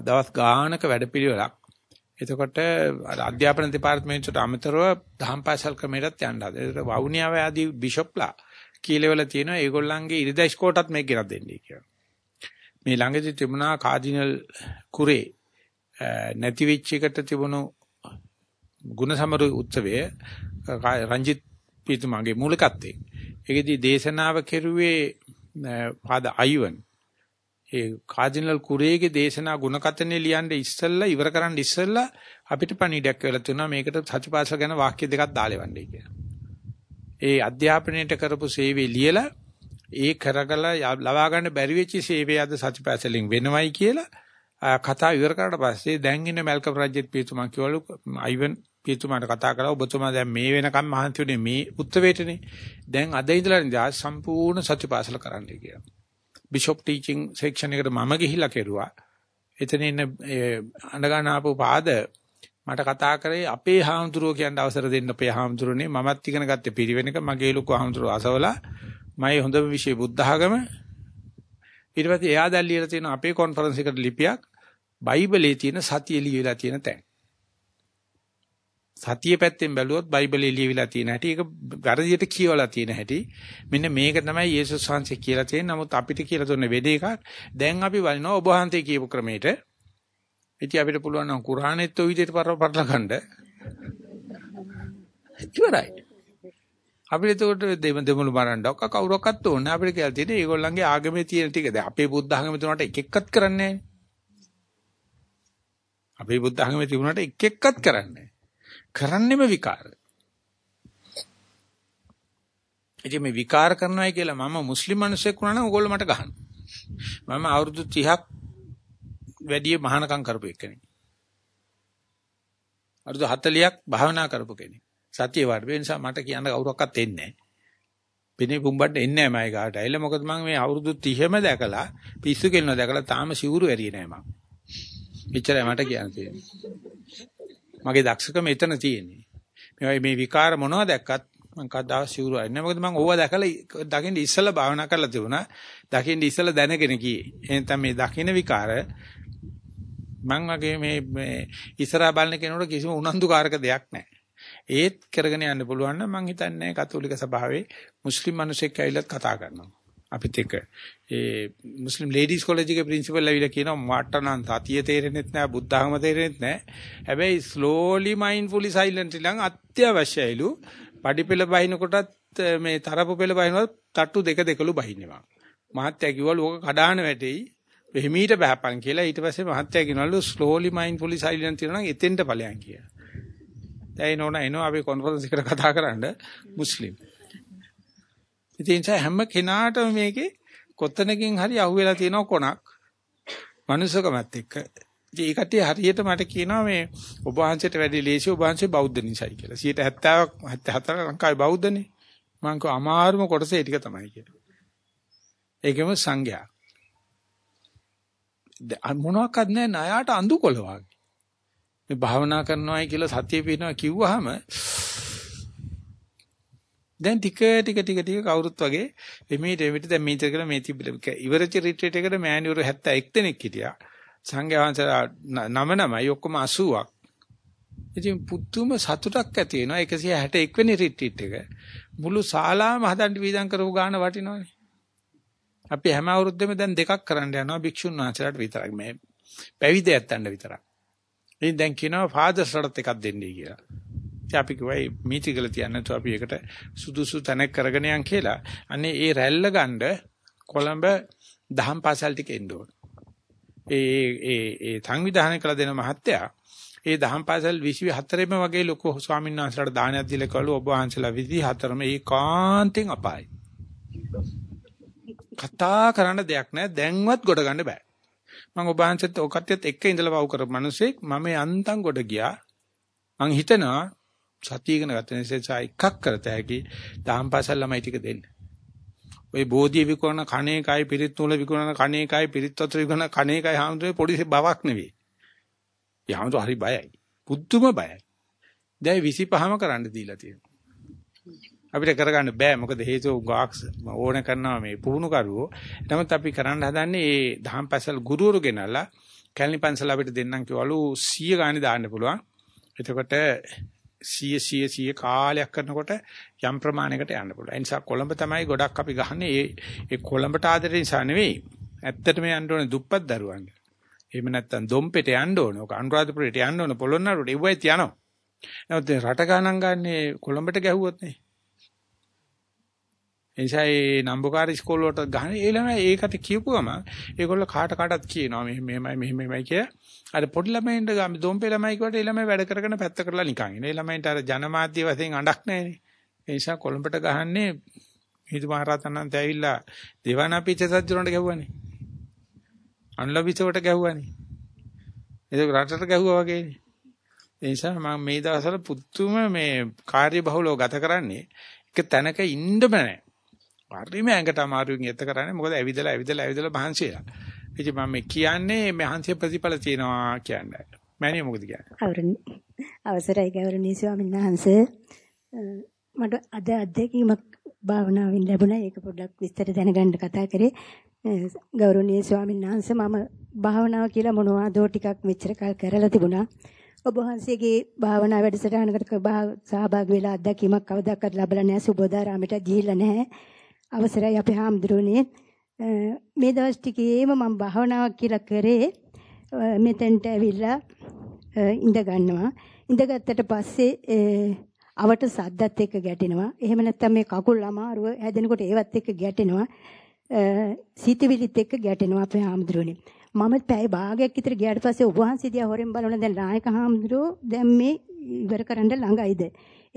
දවස් ගානක වැඩපිළිවෙලක් එතකොට අධ්‍යාපන දෙපාර්තමේන්තුවට අමතරව දහම් පාසල් ක්‍රමයටත් යන්න හදලා. ඒක වවුනියාව ආදී බිෂොප්ලා කීලෙවල තියෙනවා ඒගොල්ලන්ගේ ඉරිදා ස්කෝටත් මේක ගෙනත් දෙන්නේ කියලා. මේ ළඟදී තිබුණා කාඩිනල් කුරේ නැති වෙච්ච එකට තිබුණු ගුණසමරු උත්සවය රංජිත් පීතුමාගේ මූලිකත්වයෙන්. ඒකෙදී දේශනාව කෙරුවේ පාද අයුවන් ඒ කාඩිනල් කුරේගේ දේශනා ಗುಣකතනේ ලියන්න ඉස්සෙල්ලා ඉවර කරන්න ඉස්සෙල්ලා අපිට පණිඩයක් වෙලා තුනා මේකට සතිපාසල ගැන වාක්‍ය දෙකක් දාලෙවන්නේ කියලා. ඒ අධ්‍යාපනයේට කරපු සේවය ලියලා ඒ කරගලා ලබා ගන්න බැරි වෙච්ච සේවය අද සතිපාසලෙන් වෙනවයි කියලා කතා ඉවර කරලා පස්සේ දැන් ඉන්න මල්කම් රජෙත් පියතුමා කිව්වලු අයිවන් පියතුමාට කතා කරලා ඔබතුමා දැන් මේ වෙනකම් මහන්සි වෙන්නේ මේ උත්තරේටනේ. දැන් අද ඉඳලා ඉඳලා සම්පූර්ණ සත්‍යපාසල කරන්න කියලා. බිෂොප් ටීචින් සෙක්ෂන් එකට මම ගිහිල්ලා කෙරුවා. එතන ඉන්න අඬගන්න ආපු පාද මට කතා කරේ අපේ හාමුදුරුවෝ කියන්න අවසර දෙන්න අපේ හාමුදුරනේ මමත් ඉගෙන ගත්තේ පිරිවෙනක මගේ ලොකු හාමුදුරුවෝ අසවලා. මගේ හොඳම විෂය බුද්ධ ආගම. ඊට පස්සේ එයා දැන් ලියලා තියෙන අපේ කොන්ෆරන්ස් එකට ලිපියක් බයිබලයේ තියෙන සතිය ලියවිලා තියෙන තැන්. සතිය පැත්තෙන් බැලුවොත් බයිබලයේ ලියවිලා තියෙන හැටි ඒක වැරදියට කියවලා තියෙන හැටි. මෙන්න මේක තමයි යේසුස් වහන්සේ කියලා තියෙන්නේ. නමුත් අපිට කියලා දුන්නේ වෙද එකක්. දැන් අපි බලනවා ඔබ වහන්සේ කියපු ක්‍රමයට. ඉතින් අපිට පුළුවන් නම් කුරානෙත් ඔය විදිහට පරපරලා ගන්න. ඉවරයි. අපිට ඒකට දෙම දෙමුළු මරන්න ඔක්ක කවුරක්වත් ඕනේ අපිට කියලා තියෙන්නේ ඒගොල්ලන්ගේ ආගමේ තියෙන ටික. දැන් අපේ බුද්ධ ආගමේ තුනට එක එක්කත් කරන්නේ අපේ බුද්ධ ආගමේ තිබුණාට එක එක්කත් කරන්නේ කරන්නෙම විකාර. ඉතින් මේ විකාර කරනවායි කියලා මම මුස්ලිම් මිනිස්සෙක් වුණා නම් ඕගොල්ලෝ මට ගහනවා. මම අවුරුදු 30ක් වැඩි මහානකම් කරපු එකනේ. අවුරුදු 40ක් භාවනා කරපු කෙනෙක්. සතිය වඩ වෙන නිසා මට කියන්න කවුරක්වත් එන්නේ නැහැ. පිනේ පුම්බන්න එන්නේ නැහැ මම ගාට. ඇයිල මොකද මම මේ අවුරුදු 30ම දැකලා පිස්සු කෙල්ලන දැකලා තාම සිවුරු ඇරියේ නැහැ මම. එච්චරයි මට කියන්න තියෙන්නේ. මගේ දක්ෂකම එතන තියෙන්නේ. මේ මේ විකාර මොනවද දැක්කත් මම කවදා සිවුරු අරින්නේ මොකද මම ඕවා දැකලා දකින්න ඉස්සලා භාවනා කරලා තිබුණා. දකින්න ඉස්සලා දැනගෙන ගියේ. එහෙනම් මේ දකින්න විකාර මං වගේ මේ මේ ඉස්සරහා බලන කෙනෙකුට කිසිම උනන්දුකාරක දෙයක් නැහැ. ඒත් කරගෙන යන්න පුළුවන් නම් මං හිතන්නේ කතෝලික සභාවේ මුස්ලිම් මිනිස්සෙක් ඇවිල්ලා කතා කරනවා. අපිත් එක්ක ඒ මුස්ලිම් ලේඩීස් කොලෙජ් එකේ ප්‍රින්සිපල් ඇවිල්ලා කියනවා මට නම් සතිය තේරෙන්නෙත් නැහැ බුද්ධ ධර්ම තේරෙන්නෙත් නැහැ. හැබැයි slowly mindfully silently ලං අත්‍යවශ්‍යයිලු පඩිපෙළ බහිනකොටත් මේ තරපු පෙළ බහිනවත් තට්ටු දෙක දෙකලු බහිනවා. මහත්තයා කිව්වලු ඕක කඩාන වැටෙයි වෙහිමීට බහපන් කියලා ඊට පස්සේ මහත්තයා කියනවලු slowly mindfully silent වෙනවා නම් එතෙන්ට ඵලයන් කියලා. දැන් නෝනා එනවා අපි කොන්ෆරන්ස් එකට කතා කරන්න මුස්ලිම්. ඉතින් හැම කෙනාටම මේකේ කොතනකින් හරි අහුවෙලා තියෙන කොනක් මනුස්සකමත් එක්ක. ඉතින් ඒ කට්ටිය හරියට මට කියනවා මේ ඔබ වහන්සේට වැඩි ලේසි ඔබ වහන්සේ බෞද්ධ නිසායි කියලා. 70ක් 74 ලංකාවේ බෞද්ධනේ. මං කව අමාරුම කොටස ඒ ටික තමයි කියලා. ඒකෙම සංඝයා. මොනවාක්වත් නැහැ ණයාට අඳුකොළ වගේ. මේ භාවනා කරනවායි කියලා සතිය පිනවා කිව්වහම දැන් ටික ටික ටික ටික කවුරුත් වගේ එමෙිට එමිට දැන් මේක කියලා මේ තිබිලා ඉවරච රිට්‍රීට් එකට මෑණිවරු 71 දෙනෙක් හිටියා. සංඝයා වහන්සේලා නම නමයි ඔක්කොම 80ක්. ඉතින් පුදුම සතුටක් ඇති වෙනවා 161 වෙනි රිට්‍රීට් එක. මුළු ශාලාවම හදන්න වීදම් කරපු ගාන වටිනවනේ. අපි හැම අවුරුද්දෙම දැන් දෙකක් කරන්න යනවා භික්ෂුන් වහන්සේලාට විතරක් මේ පැවිදි ඇත්තන්ට විතරක්. ඉතින් දැන් කියනවා ෆාදර්ස්ලටත් එකක් දෙන්නයි කියලා. ඉතින් අපි කිව්වයි මීටිගල තියන්න තු අපි ඒකට සුදුසු තැනක් කරගෙන යන් කියලා. අනේ ඒ රැල්ල ගන්න කොළඹ දහම් පාසල් ටික එන්න ඕන. ඒ ඒ ඒ සංවිධානය කළ දෙන මහත්තයා ඒ දහම් පාසල් 24ෙම වගේ ලොකු ස්වාමීන් වහන්සේලාට දානයක් දීලා කළු ඔබ වහන්සේලා 24ම ඒකාන්තෙන් අපායි. කතා කරන්න දෙයක් නැහැ. දැන්වත් ගොඩ ගන්න බෑ. මම ඔබ වහන්සේත් ඔකත්යත් එක්ක ඉඳලා වව් කරපු මිනිස්සෙක් මම යන්තම් ගොඩ ගියා. මං හිතනවා සතිය ඉගෙන ගත නිසා එකක් කරත හැකි දහම්පාසල් ළමයි ටික දෙන්න. ඔය බෝධිය විකරන කණේ කයි පිරිත් තුල විකරන කණේ කයි පිරිත් වතුර විකරන කණේ කයි හාමුදුරේ පොඩි බවක් නෙවෙයි. යහමතු හරි බයයි. පුදුම බයයි. දැන් 25ම කරන්න දීලා තියෙනවා. අපිට කරගන්න බෑ මොකද හේතුව ගාක්ස් ඕන කරනවා මේ පුහුණු කරුවෝ. නමුත් අපි කරන්න හදන්නේ මේ දහම් පැසල් ගුරුවරු ගෙනල්ලා කැලණි පන්සල අපිට දෙන්නම් කිව්වලු 100 ගාණි දාන්න පුළුවන්. එතකොට 100 100 100 කාලයක් කරනකොට යම් ප්‍රමාණයකට යන්න පුළුවන්. ඒ නිසා කොළඹ තමයි ගොඩක් අපි ගහන්නේ. ඒ ඒ කොළඹට ආදරේ නිසා නෙවෙයි. ඇත්තටම යන්න ඕනේ දුප්පත් දරුවන්ට. එහෙම නැත්නම් දොම්පෙට යන්න ඕනේ. ඔක අනුරාධපුරයට යන්න ඕනේ. පොළොන්නරුවට එව්වයි තියනවා. නමුත් රට ගණන් ගන්නේ කොළඹට ගැහුවොත් නේ. එනිසා ඒ නම්බුකාර ඉස්කෝල වලට ගහන ඒ ළමයි ඒකට කියපු ගම ඒගොල්ලෝ කාට කාටත් කියනවා මෙහෙම මෙහෙමයි මෙහෙම මෙහෙමයි කිය. අර පොඩි ළමයින්ට ගම දොම්පේ ළමයි කොට ඒ ළමයි වැඩ කරගෙන පැත්ත කරලා නිකන් ඉන්නේ. ඒ ළමයින්ට අර ජනමාධ්‍ය වශයෙන් අඬක් නැහැනේ. ඒ නිසා කොළඹට ගහන්නේ හිතු මහරහතන්න්ට ඇවිල්ලා දේවානාපිච්ච සත්‍ජුරන්ට ගැහුවානේ. අන්ලවිසවට ගැහුවානේ. ඒක රටට ගැහුවා වගේනේ. ඒ නිසා මම මේ දවස්වල පුතුම මේ කාර්ය බහුලව ගත කරන්නේ එක තැනක ඉන්න බෑ. හරිම ඇඟට අමාරුවෙන් එත කරන්නේ මොකද ඇවිදලා ඇවිදලා ඇවිදලා මහන්සියලා. ඉතින් මම කියන්නේ මහන්සිය ප්‍රතිඵල තියෙනවා කියන්නේ. මෑණිය මොකද කියන්නේ? අවසරයි ගෞරවනීය ස්වාමීන් වහන්සේ. මට අද අත්දැකීමක් භාවනාවෙන් ලැබුණා. ඒක පොඩ්ඩක් විස්තර දැනගන්න කතා කරේ. ගෞරවනීය ස්වාමීන් වහන්සේ මම භාවනාව කියලා මොනවදෝ ටිකක් මෙච්චර කල් කරලා තිබුණා. ඔබ වහන්සේගේ භාවනා වැඩසටහනකට සහභාගී වෙලා අත්දැකීමක් කවදාකවත් ලැබලා නැහැ. සුබෝධාරාමයට ගිහිල්ලා නැහැ. අවසරයි අපේ හාමුදුරනේ. මේ දවස් ටිකේම මම භාවනාවක් කියලා කරේ මෙතෙන්ට ඇවිල්ලා ඉඳ ගන්නවා. ඉඳගත්තට පස්සේ අවට සද්දත් එක්ක ගැටෙනවා. එහෙම නැත්නම් මේ කකුල් අමාරුව හැදෙනකොට ඒවත් එක්ක ගැටෙනවා. සිතවිලිත් එක්ක ගැටෙනවා අපේ හාමුදුරනේ. මම පැය භාගයක් විතර ගියාට පස්සේ ඔබ වහන්සේ දිහා හොරෙන් බලන දැන් නායක හාමුදුරුවෝ දැන් මේ ඉවර කරන්න ළඟයිද?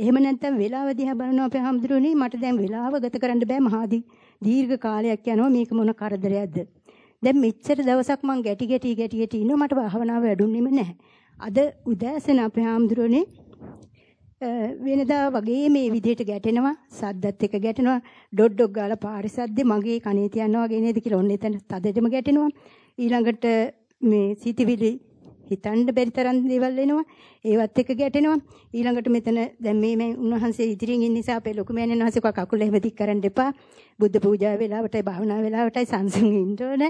එහෙම නැත්නම් වෙලාව දිහා බලනවා අපේ හාමුදුරුවනේ. මට දැන් වෙලාව ගත කරන්න බෑ. මහදී දීර්ඝ කාලයක් යනවා. මේක මොන කරදරයක්ද? දැන් මෙච්චර දවසක් මං ගැටි ගැටි ගැටි ගැටි ඉන්නවා. මට භාවනාව වැඩුන්නේම නැහැ. අද උදෑසන අපේ හාමුදුරුවනේ වෙනදා වගේ මේ විදිහට ගැටෙනවා. සද්දත් එක්ක ගැටෙනවා. ඩොඩ් ඩොග් ගාලා පාරේ සද්දේ මගේ කනේ තියනවා වගේ නේද කියලා ඔන්න එතන තදෙදම ගැටෙනවා. ඊළඟට මේ සිටිවිලි හිතන්න බැරි තරම් දේවල් එනවා. ඒවත් එක්ක ගැටෙනවා. ඊළඟට මෙතන දැන් මේ මේ උන්වහන්සේ ඉදිරියෙන් ඉන්න නිසා අපේ ලොකු මෑණියන් වහන්සේ කව කකුල එහෙම දික් කරන්න එපා. බුද්ධ පූජා වෙලාවටයි භාවනා වෙලාවටයි සංසුන් ඉන්න ඕන.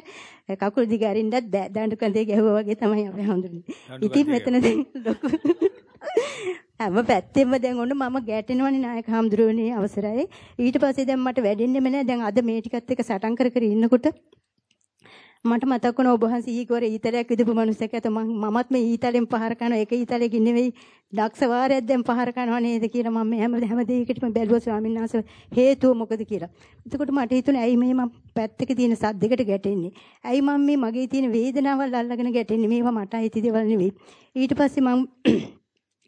කකුල් දිග අරින්නත් බෑ. දඬු කඳේ ගැහුවා වගේ තමයි අපි හඳුන්නේ. ඉතින් මෙතන දැන් ලොකු හැම පැත්තෙම දැන් ඔන්න මම ගැටෙනවනේ නායක හඳුරුවනේ අවසරයි. ඊට පස්සේ දැන් මට වැඩෙන්නෙම නෑ. දැන් අද මේ ටිකත් එක්ක සටන් කර කර ඉන්නකොට මට මතක් වුණා ඔබ වහන්සේ ඊකවර ඊතලයක් විදපු මිනිස්සෙක් ඇත මමත් මේ ඊතලෙන් පහර කරනවා ඒක ඊතලයකින් නෙවෙයි ලක්ෂ වාරයක් දැන් පහර කරනවා නේද කියලා මම හැම හැම දෙයකටම බැලුවා ස්වාමීන් වහන්සේ හේතුව මොකද කියලා. එතකොට මට හිතුණා ඇයි මේ මම පැත්තක තියෙන සද්දයකට ගැටෙන්නේ? ඇයි මම මේ මගේ තියෙන වේදනාවල් අල්ලගෙන ගැටෙන්නේ? මේවා මට අයිති දේවල් නෙවෙයි. ඊට පස්සේ මම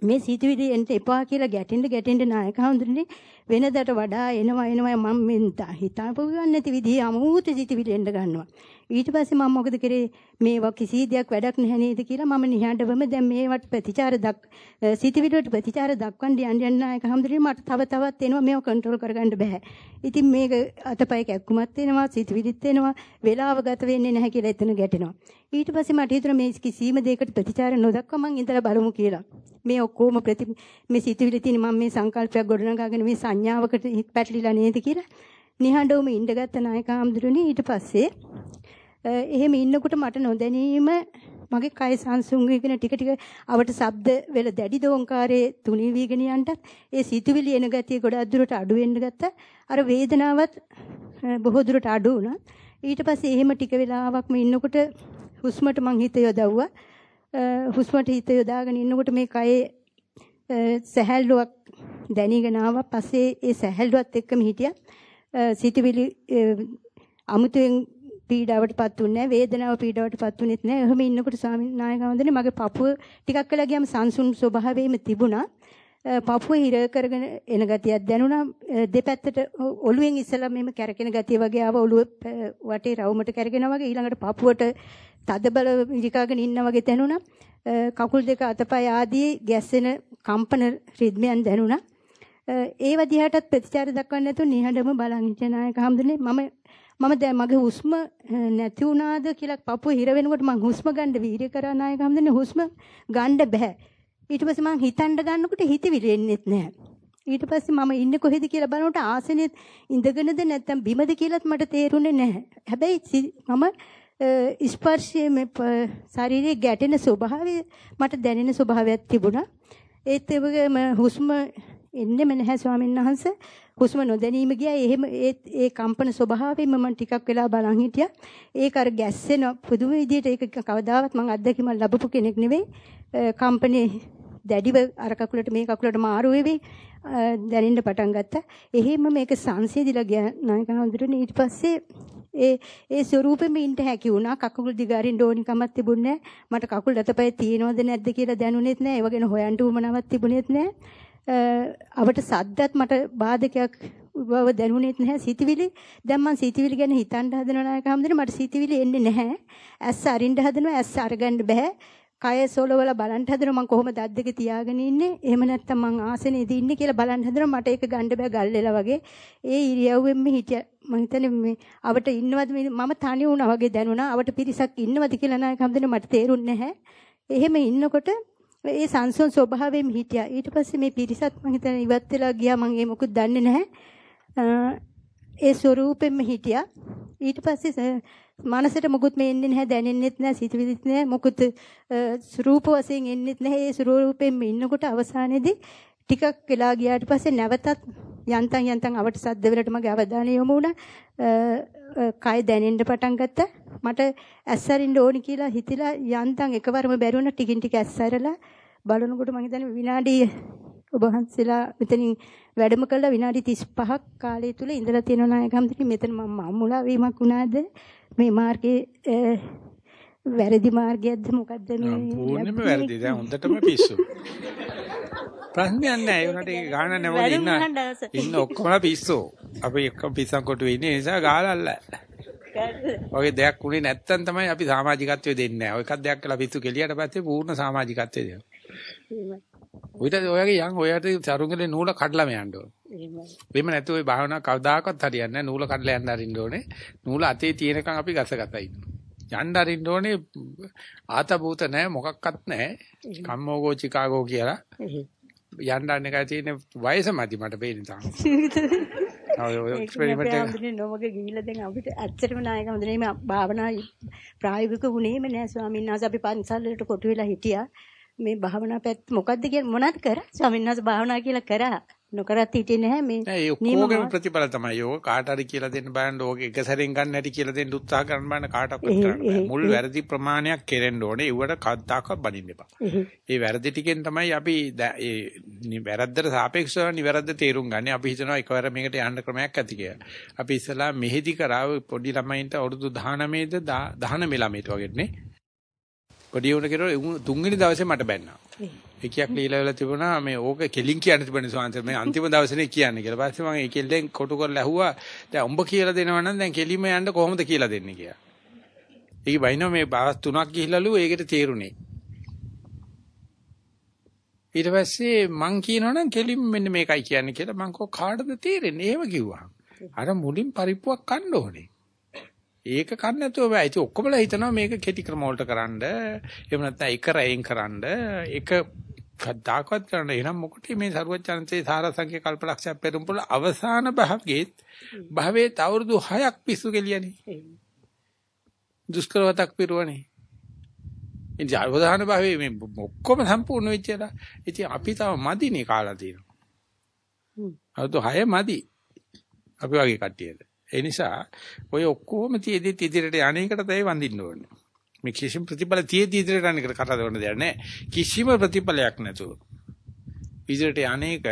මේ සිතුවිලි එන්න එපා කියලා ගැටෙන්න ගැටෙන්න නායක හඳුනන්නේ වෙනදට වඩා එනවා එනවා මම මේ හිතාපු ගන්න නැති විදිහේ අමුත සිතුවිලි එන්න ගන්නවා. ඊට පස්සේ මම මොකද කරේ මේවා කිසි දෙයක් වැඩක් නැහැ නේද කියලා මම නිහඬවම දැන් මේවට ප්‍රතිචාර දක් සිතවිලට ප්‍රතිචාර දක්වන්න යන්න යන්න එක හැමදෙරේ මට තව තවත් එනවා මේව කන්ට්‍රෝල් කරගන්න බෑ. ඉතින් මේක අතපය කැක්කුමත් එනවා සිතවිලිත් එනවා වෙලාව ගත වෙන්නේ නැහැ කියලා එතන ගැටෙනවා. ඊට පස්සේ මට හිතුණා මේ කිසිම දෙයකට ප්‍රතිචාර නොදක්ව මං ඉඳලා බලමු කියලා. මේ ඔක්කොම ප්‍රති මේ සිතවිලි තියෙන මම මේ සංකල්පයක් ගොඩනගාගෙන මේ සංඥාවකට පැටලිලා නේද කියලා නිහඬවම ඉඳගත්ත නායකහම්දුරනේ ඊට පස්සේ එහෙම ඉන්නකොට මට නොදැනීම මගේ කය සංසුන් වීගෙන ටික ටික අවට ශබ්ද වල දැඩි දෝංකාරයේ තුනී වීගෙන යන්නත් ඒ සිතුවිලි එන ගතිය ගොඩක් දුරට අඩු වෙන්න ගත්තා. අර වේදනාවත් බොහෝ දුරට අඩු වුණා. ඊට පස්සේ එහෙම ටික වෙලාවක්ම ඉන්නකොට හුස්මට මං හිත යොදවුවා. හුස්මට හිත යොදාගෙන ඉන්නකොට මේ කයේ සැහැල්ලුවක් දැනීගෙන ආවා. පස්සේ ඒ සැහැල්ලුවත් එක්කම හිටියා. සිතුවිලි අමුතුවෙන් පීඩාවටපත් උන්නේ නැහැ වේදනාව පීඩාවටපත් උනේත් නැහැ. එහෙම ඉන්නකොට ස්වාමීන් වහන්සේ මගේ පපුව ටිකක් වෙලා ගියාම සංසුන් ස්වභාවයෙම තිබුණා. පපුව හිර කරගෙන එන ගතියක් දැනුණා. දෙපැත්තට ඔළුවෙන් ඉස්සලා මෙහෙම කැරකෙන ගතිය වගේ ආව ඔළුව වටේ රවුමට කැරගෙනා වගේ ඊළඟට පපුවට තද බල විකාගෙන ඉන්නා වගේ දැනුණා. කකුල් දෙක අතපය ආදී ගැස්සෙන කම්පන රිද්මයන් දැනුණා. ඒව දිහාටත් ප්‍රතිචාර දක්වන්න නැතුව නිහඬම බලන් හිටිය නායක හම්දුනේ මම මම දැන් මගේ හුස්ම නැති වුණාද කියලා පපුව හිර වෙනකොට මං හුස්ම ගන්න වීර්ය කරා නායක හම්දන්නේ හුස්ම ගන්න බෑ. ඊට පස්සේ මං හිතන්න ගන්නකොට හිතවිලි එන්නේත් නැහැ. ඊට පස්සේ මම ඉන්නේ කොහෙද කියලා බලනකොට ආසනෙත් ඉඳගෙනද නැත්නම් බිමද කියලාත් මට තේරුනේ නැහැ. හැබැයි මම ස්පර්ශයේ මේ ශරීරයේ ගැටෙන ස්වභාවය මට දැනෙන ස්වභාවයක් තිබුණා. ඒත් ඒවගේම හුස්ම එන්නෙම නැහැ ස්වාමීන් වහන්සේ. හුස්ම නොදැනීම ගියා. එහෙම ඒ ඒ කම්පන ස්වභාවයෙන්ම මම ටිකක් වෙලා බලන් හිටියා. ඒක අර ගැස්සෙන පුදුම විදිහට ඒක කවදාවත් මම අත්දැකීම ලැබපු කෙනෙක් නෙවෙයි. කම්පනේ දැඩිව අර කකුලට මේ කකුලට මාරු වෙවි දැනෙන්න පටන් ගත්තා. එහෙම මේක සංසිඳිලා ගියා නායකහඳුරනේ ඊට පස්සේ ඒ ඒ ස්වරූපෙම ඉන්න හැකි වුණා. කකුල් දිගාරින්න ඕනි කමක් තිබුණේ මට කකුල් අතපය තියෙනවද නැද්ද කියලා දැනුනේත් නැහැ. ඒ වගේන හොයන්න උවමනාවක් තිබුණේත් නැහැ. අවට සද්දත් මට බාධකයක් බව දැනුනේත් නැහැ. සිතවිලි දැන් මම සිතවිලි ගැන හිතන්න හදනවා නායක හැමදෙන මට සිතවිලි එන්නේ නැහැ. ඇස් අරින්න හදනවා ඇස් අරගන්න බෑ. කය සොලවල බලන්න හදන මම කොහොමද අත් දෙක තියාගෙන ඉන්නේ? එහෙම නැත්නම් මං ආසනේදී ඉන්නේ කියලා බලන්න හදන මට ඒක ගන්න බෑ ගල්ලෙලා වගේ. ඒ ඉරියව්වෙම හිටිය මම හිතන්නේ මේ අවට ඉන්නවද මම තනි වුණා වගේ දැනුණා අවට පිරිසක් ඉන්නවද කියලා නෑ කම්දෙන මට තේරුන්නේ නැහැ. එහෙම ඉන්නකොට ඒ සංසෝන් ස්වභාවයෙන් හිටියා. ඊට පස්සේ මේ පිරිසත් මම හිතන්නේ ඉවත් වෙලා ගියා. මම ඒ මොකුත් දන්නේ නැහැ. ඒ ස්වරූපෙම හිටියා. ඊට පස්සේ මනසට මොකුත් මේ එන්නේ නැහැ දැනෙන්නෙත් නැහැ සිතවිලිත් නැහැ. මොකුත් ස්වරූප වශයෙන් එන්නෙත් නැහැ. ඒ ස්වරූපෙම ඉන්නකොට අවසානයේදී ටිකක් වෙලා ගියාට පස්සේ නැවතත් යන්තම් යන්තම් අවට සද්ද වලට මගේ අවධානය යොමු වුණා. කය දැනෙන්න පටන් ගත්තා. මට ඇස්සරින්න ඕනි කියලා හිතිලා යන්තම් එකවරම බැරි වුණා. ටිකින් ටික ඇස්සරලා බලනකොට මම හිතන්නේ විනාඩි ඔබ වහන්සේලා මෙතනින් වැඩම කළා. විනාඩි 35ක් කාලය තුල ඉඳලා තියෙනවා නායකම්තුනි මෙතන මම අම්මුලා වීමක් වුණාද? මේ මාර්ගයේ වැරදි මාර්ගයක්ද මොකද්ද මේ පූර්ණයෙන්ම වැරදි. දැන් හොඳටම පිස්සු ප්‍රශ්නයක් නැහැ ඒ උනට ඒක ගාන නැවල ඉන්න. ඉන්න ඔක්කොම පිස්සු අපි එක්ක පිස්සන් කොටුවේ ඉන්නේ. නිසා ගාලල්ල. ඔය දෙයක් උනේ නැත්තම් තමයි අපි සමාජිකත්වයේ දෙන්නේ නැහැ ඔය එකක් දෙයක් කළා පිස්සු කෙලියට පස්සේ පූර්ණ සමාජිකත්වයේ දෙනවා. ඔයිට ඔයගේ යන් ඔයාට සරුංගලේ නූල කඩලාම යන්න ඕන. එහෙම නැතු ඔය භාවනා කවදාකවත් හරියන්නේ නැහැ. නූල කඩලා යන්න අරින්න ඕනේ. නූල අතේ තියෙනකන් අපි ගසගත ඉන්නවා. යන්න අරින්න ඕනේ. ආතබූත නැහැ මොකක්වත් නැහැ. කම්මෝගෝ චිකාගෝ කියලා. යන්න අන්න එකයි තියෙන වයස මදි මට පේන්නේ තාම. ඔය එක්ස්පෙරිමන්ට් එක හඳුනේ නොමග ගිහිල්ලා දැන් අපිට ඇත්තටම නායක හඳුනේ මේ භාවනා ප්‍රායෝගික වුණේම නෑ ස්වාමීන් වහන්සේ. අපි පන්සල් වලට කොටු වෙලා හිටියා. මේ භාවනා පැත්ත මොකද්ද කියලා මොනවද කරා? ස්වාමීන් වහන්සේ භාවනා කියලා කරා නොකරත් හිටියේ නැහැ මේ නෑ ඒ ඔක්කොගේම ප්‍රතිඵල තමයි. ඕක කාට හරි කියලා දෙන්න බලන්න ඕක එක සැරෙන් ගන්න හැටි කියලා දෙන්න උත්සාහ කරන බෑන කාටවත් කරන්න මුල් වැරදි ප්‍රමාණයක් කෙරෙන්න ඕනේ. ඒවට කද්දාකවත් බනින්න එපා. ඒ වැරදි ටිකෙන් තමයි අපි ඒ වැරද්දට සාපේක්ෂව නිවැරද්ද තේරුම් ගන්න. අපි හිතනවා එකවර මේකට යන්න ක්‍රමයක් ඇති කියලා. අපි ඉස්සලා මෙහෙදි කරා පොඩි ළමයින්ට අවුරුදු 19ද 19 ළමයිට වගේනේ. පොඩි උණ කෙරුවා තුන්වෙනි දවසේ මට බැන්නා. එකයක් ලීලා වෙලා තිබුණා මේ ඕක කෙලින් කියන්න තිබුණේ ස්වාමීන් මේ අන්තිම දවසේ කියන්නේ කියලා. පස්සේ මම ඒ කෙල්ලෙන් කොටු කරලා ඇහුවා දැන් උඹ කියලා දෙනවා නම් දැන් කෙලින්ම යන්න කොහොමද කියලා දෙන්නේ කියලා. ඒක බයිනෝ මේ බාස් තුනක් ගිහිල්ලාලු ඒකට තේරුනේ. ඊට පස්සේ මං කියනවනම් කෙලින් මෙන්න මේකයි කියන්නේ කියලා මං කෝ කාටද තේරෙන්නේ? එහෙම කිව්වා. අර මුලින් පරිප්පුවක් කන්න ඕනේ. ඒක කන්න නැතුව බෑ. ඉතින් ඔක්කොමලා හිතනවා මේක කෙටි ක්‍රම වලට කරන්න. එහෙම නැත්නම් එක රැයෙන් කරන්න. එක කද්දාකවත් කරන්න. එහෙනම් මොකටද මේ සරුවචනන්සේ සාරසංඛ්‍ය කල්පලක්ෂය පෙරම් පොළ අවසාන භාගයේත් භවයේ අවුරුදු 6ක් පිස්සු කෙලියනේ. දුෂ්කරවතක් පිරුවනේ. ඉතින් අවධාන භාවයේ මේ ඔක්කොම සම්පූර්ණ වෙච්චලා. ඉතින් අපි තව මදිනේ කාලා තියෙනවා. අවුරුදු 6 මදි. අපි වගේ කට්ටියට. ඒ නිසා ඔය ඔක්කොම තියදී ඉදිරියට යන්නේකට තමයි වඳින්න ඕනේ. මේ කිසිම ප්‍රතිඵල තියදී ඉදිරියට යන්නේකට කතා කරන දෙයක් නැහැ. කිසිම ප්‍රතිඵලයක් නැතුව. ඉදිරියට යන්නේක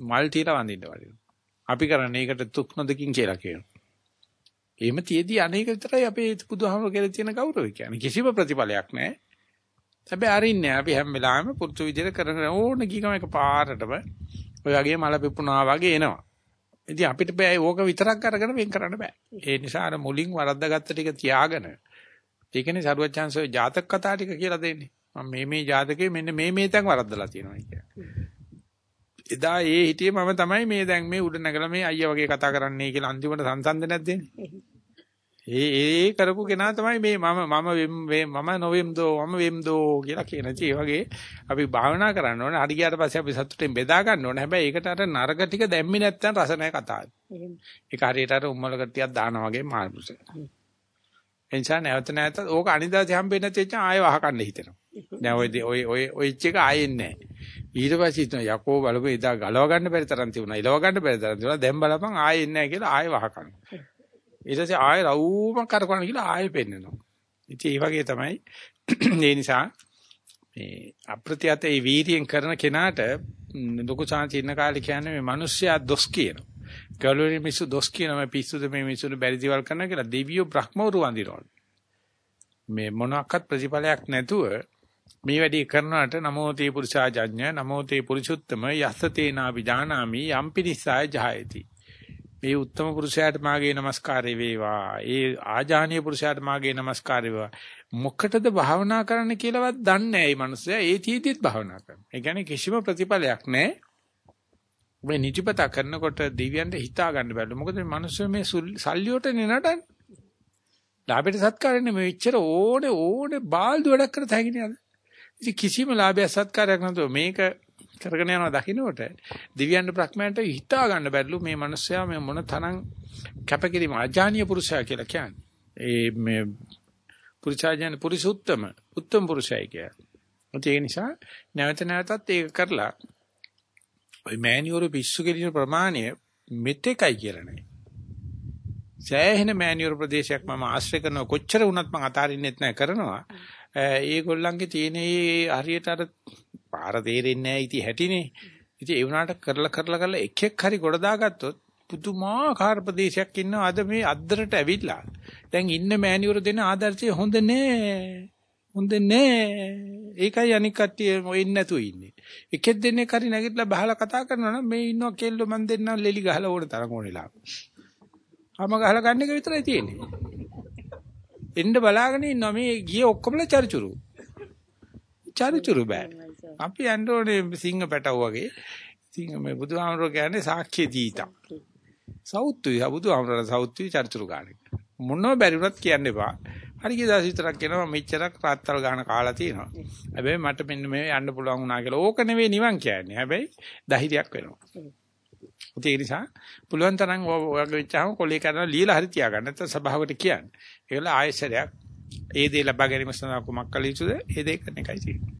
මල් තියලා වඳින්න වටිනවා. අපි කරන්නේ ඒකට තුක් නොදකින් කියලා කියනවා. එහෙම තියදී අනේක විතරයි අපේ බුදුහාමර කියලා තියෙන ගෞරවය කියන්නේ. කිසිම ප්‍රතිඵලයක් නැහැ. හැබැයි අරින්නේ අපි හැම වෙලාවෙම පුරුදු විදිහට කරන ඕන කීකම එක පාරටම ඔය වගේ මල පිපුණා වගේ එනවා. ඉතින් අපිට බෑ ඕක විතරක් අරගෙන වෙන් කරන්න බෑ. ඒ නිසා අර මුලින් වරද්දාගත්ත ටික තියාගෙන ඒකනේ සරුවචාන්සෝ ජාතක කතා ටික කියලා දෙන්නේ. මම මේ මේ ජාතකේ මෙන්න මේ මේ තැන් වරද්දලා තියෙනවා කියන්නේ. එදා ඒ හිටියේ මම තමයි මේ දැන් මේ උඩ නැගලා මේ අයියා වගේ කතා කරන්නේ කියලා අන්තිමට සංසන්දනයක් දෙන්නේ. ඒ ඒ කරපු කෙනා තමයි මේ මම මම මම නොවෙම්දෝ මම වෙම්දෝ කියලා කියන චී වගේ අපි භාවනා කරන්න ඕනේ. හරි ගියාට පස්සේ අපි සතුටෙන් බෙදා ගන්න ඕනේ. හැබැයි ඒකට අර නරක ටික දැම්මේ නැත්නම් රස නැහැ කතාවේ. ඒක හරියට අර උම්මල කට්ටියක් දානවා වගේ මාර්ගුස. එනිසා නැවත නැවත ඕක අනිදාසේ හම්බෙන්නේ නැති වෙච්ච ආයෙ වහකන්න හිතෙනවා. දැන් ඔය ඔය ඔය ඔය එක ආයෙන්නේ නැහැ. ඊට පස්සේ හිතන යකෝ බලපෙ ඉදා ගලව ගන්න බැරි තරම් තිබුණා. ඉලව ගන්න බැරි තරම් තිබුණා. දැන් බලපන් ආයෙන්නේ නැහැ කියලා ආයෙ වහකන්න. ඊට පස්සේ ආයෙ රවුම කරකවන කියලා ආයෙ පෙන්නනවා. ඉතින් ඒ වගේ තමයි ඒ නිසා මේ අප්‍රත්‍යත ඒ වීර්යයෙන් කරන කෙනාට ලොකු chance ඉන්න කාලේ කියන්නේ මේ මිනිස්සයා දොස් කියනවා. ගලෝරි මිසු දොස් කියන මේ පිස්සුද මේ මිසුල බැරි දේවල් කරනවා කියලා දෙවියෝ බ්‍රහ්මවරු වඳිනවලු. මේ මොනක්වත් ප්‍රතිඵලයක් නැතුව මේ වැඩේ කරනාට නමෝ තේ පුරුෂා ජඤ්ඤ නමෝ තේ පුරුෂුත්තම යස්සතේනා විජානාමි යම්පිනිසාය ජායති. මේ උත්තම පුරුෂයාට මාගේ নমස්කාරය වේවා. ඒ ආජානීය පුරුෂයාට මාගේ নমස්කාරය වේවා. මොකටද භාවනා කරන්න කියලාවත් දන්නේ නැහැ මේ මිනිස්සයා. ඒ තීතියත් භාවනා කරනවා. ඒ කියන්නේ කිසිම ප්‍රතිඵලයක් නැහැ. මේ නිතිපත කරනකොට දෙවියන්ට හිතා ගන්න බැලු. මොකද මේ මිනිස්සු මේ සල්ලි වලට නටන්නේ. ලාභයට සත්කාරෙන්නේ මේ විච්චර ඕනේ ඕනේ බාල්දු වැඩක් කරත හැකිනේ අද. ඉතින් කිසිම ලාභයක් සත්කාරයක් නැතුව මේක කරගෙන යනවා දකින්නකොට දිව්‍යයන් ප්‍රඥාන්ට හිතා ගන්න බැරිලු මේ මිනිස්සයා මේ මොන තරම් කැපකිරීම අජානීය පුරුෂයා කියලා කියන්නේ. ඒ මේ පුරුෂාජන පුරිසුත්තම උත්තම පුරුෂයයි කියන්නේ. ඒ නිසා නැවත නැවතත් ඒක කරලා ওই මෑනියුර පිස්සු කෙලින ප්‍රමාණය මෙතෙකයි කියලා නෑ. සෑහෙන මෑනියුර ප්‍රදේශයක් මම ආශ්‍රය කරන කොච්චර වුණත් මම අතාරින්නෙත් නැහැ කරනවා. ඒගොල්ලන්ගේ තියෙන හරියට අර පාර තේරෙන්නේ නැහැ ඉතින් හැටිනේ. ඉතින් ඒ වුණාට කරලා කරලා කරලා එක එක හරි ගොඩ දාගත්තොත් පුදුමාකාර ප්‍රදේශයක් ඉන්නවා අද මේ අද්දරට ඇවිල්ලා. දැන් ඉන්න මෑනියුර දෙන ආදර්ශය හොඳ නෑ. හොඳ නෑ. ඒකයි අනික් කට්ටිය මොෙන්නේ නැතුව ඉන්නේ. එකෙක් දෙන්නේ කරි නැගිටලා බහලා කතා කරනවා නම් මේ ඉන්නවා කෙල්ල මන් දෙන්නම් ලෙලි ගහලා ඕන තරම් ඕනෙලා. අම ගහලා ගන්න එක විතරයි තියෙන්නේ. එන්න බලාගෙන ඉන්නවා මේ ගිය ඔක්කොමලා චරිචුරු. චරිචුරු බෑ. අපි යන්න ඕනේ සිංහ පැටව වගේ. සිංහ මේ බුදුහාමරෝ කියන්නේ සාක්ෂි දීතා. සෞත්තුයි බුදුහාමරලා සෞත්තුයි චරිචුරු ගන්න. මොනව බැරි වුණත් කියන්න එපා. හරි ගියදාස් විතරක් කියනවා මෙච්චරක් රාත්තල් ගන්න කාලා තියෙනවා. හැබැයි මට මෙන්න මේ යන්න පුළුවන් වුණා කියලා. ඕක නෙවෙයි නිවන් කියන්නේ. හැබැයි ධෛර්යයක් වෙනවා. ඒ නිසා පුළුවන් තරම් ඔයගොල්ලෝ වෙච්චාම කොලේ කරනවා ලියලා හරි තියාගන්න. නැත්නම් සභාවට කියන්න. ඒකල ආයෙසරයක් ඒ දේ ලබා ගැනීම සඳහා කුමක් කළ යුතුද? ඒ දේ කරන එකයි තියෙන්නේ.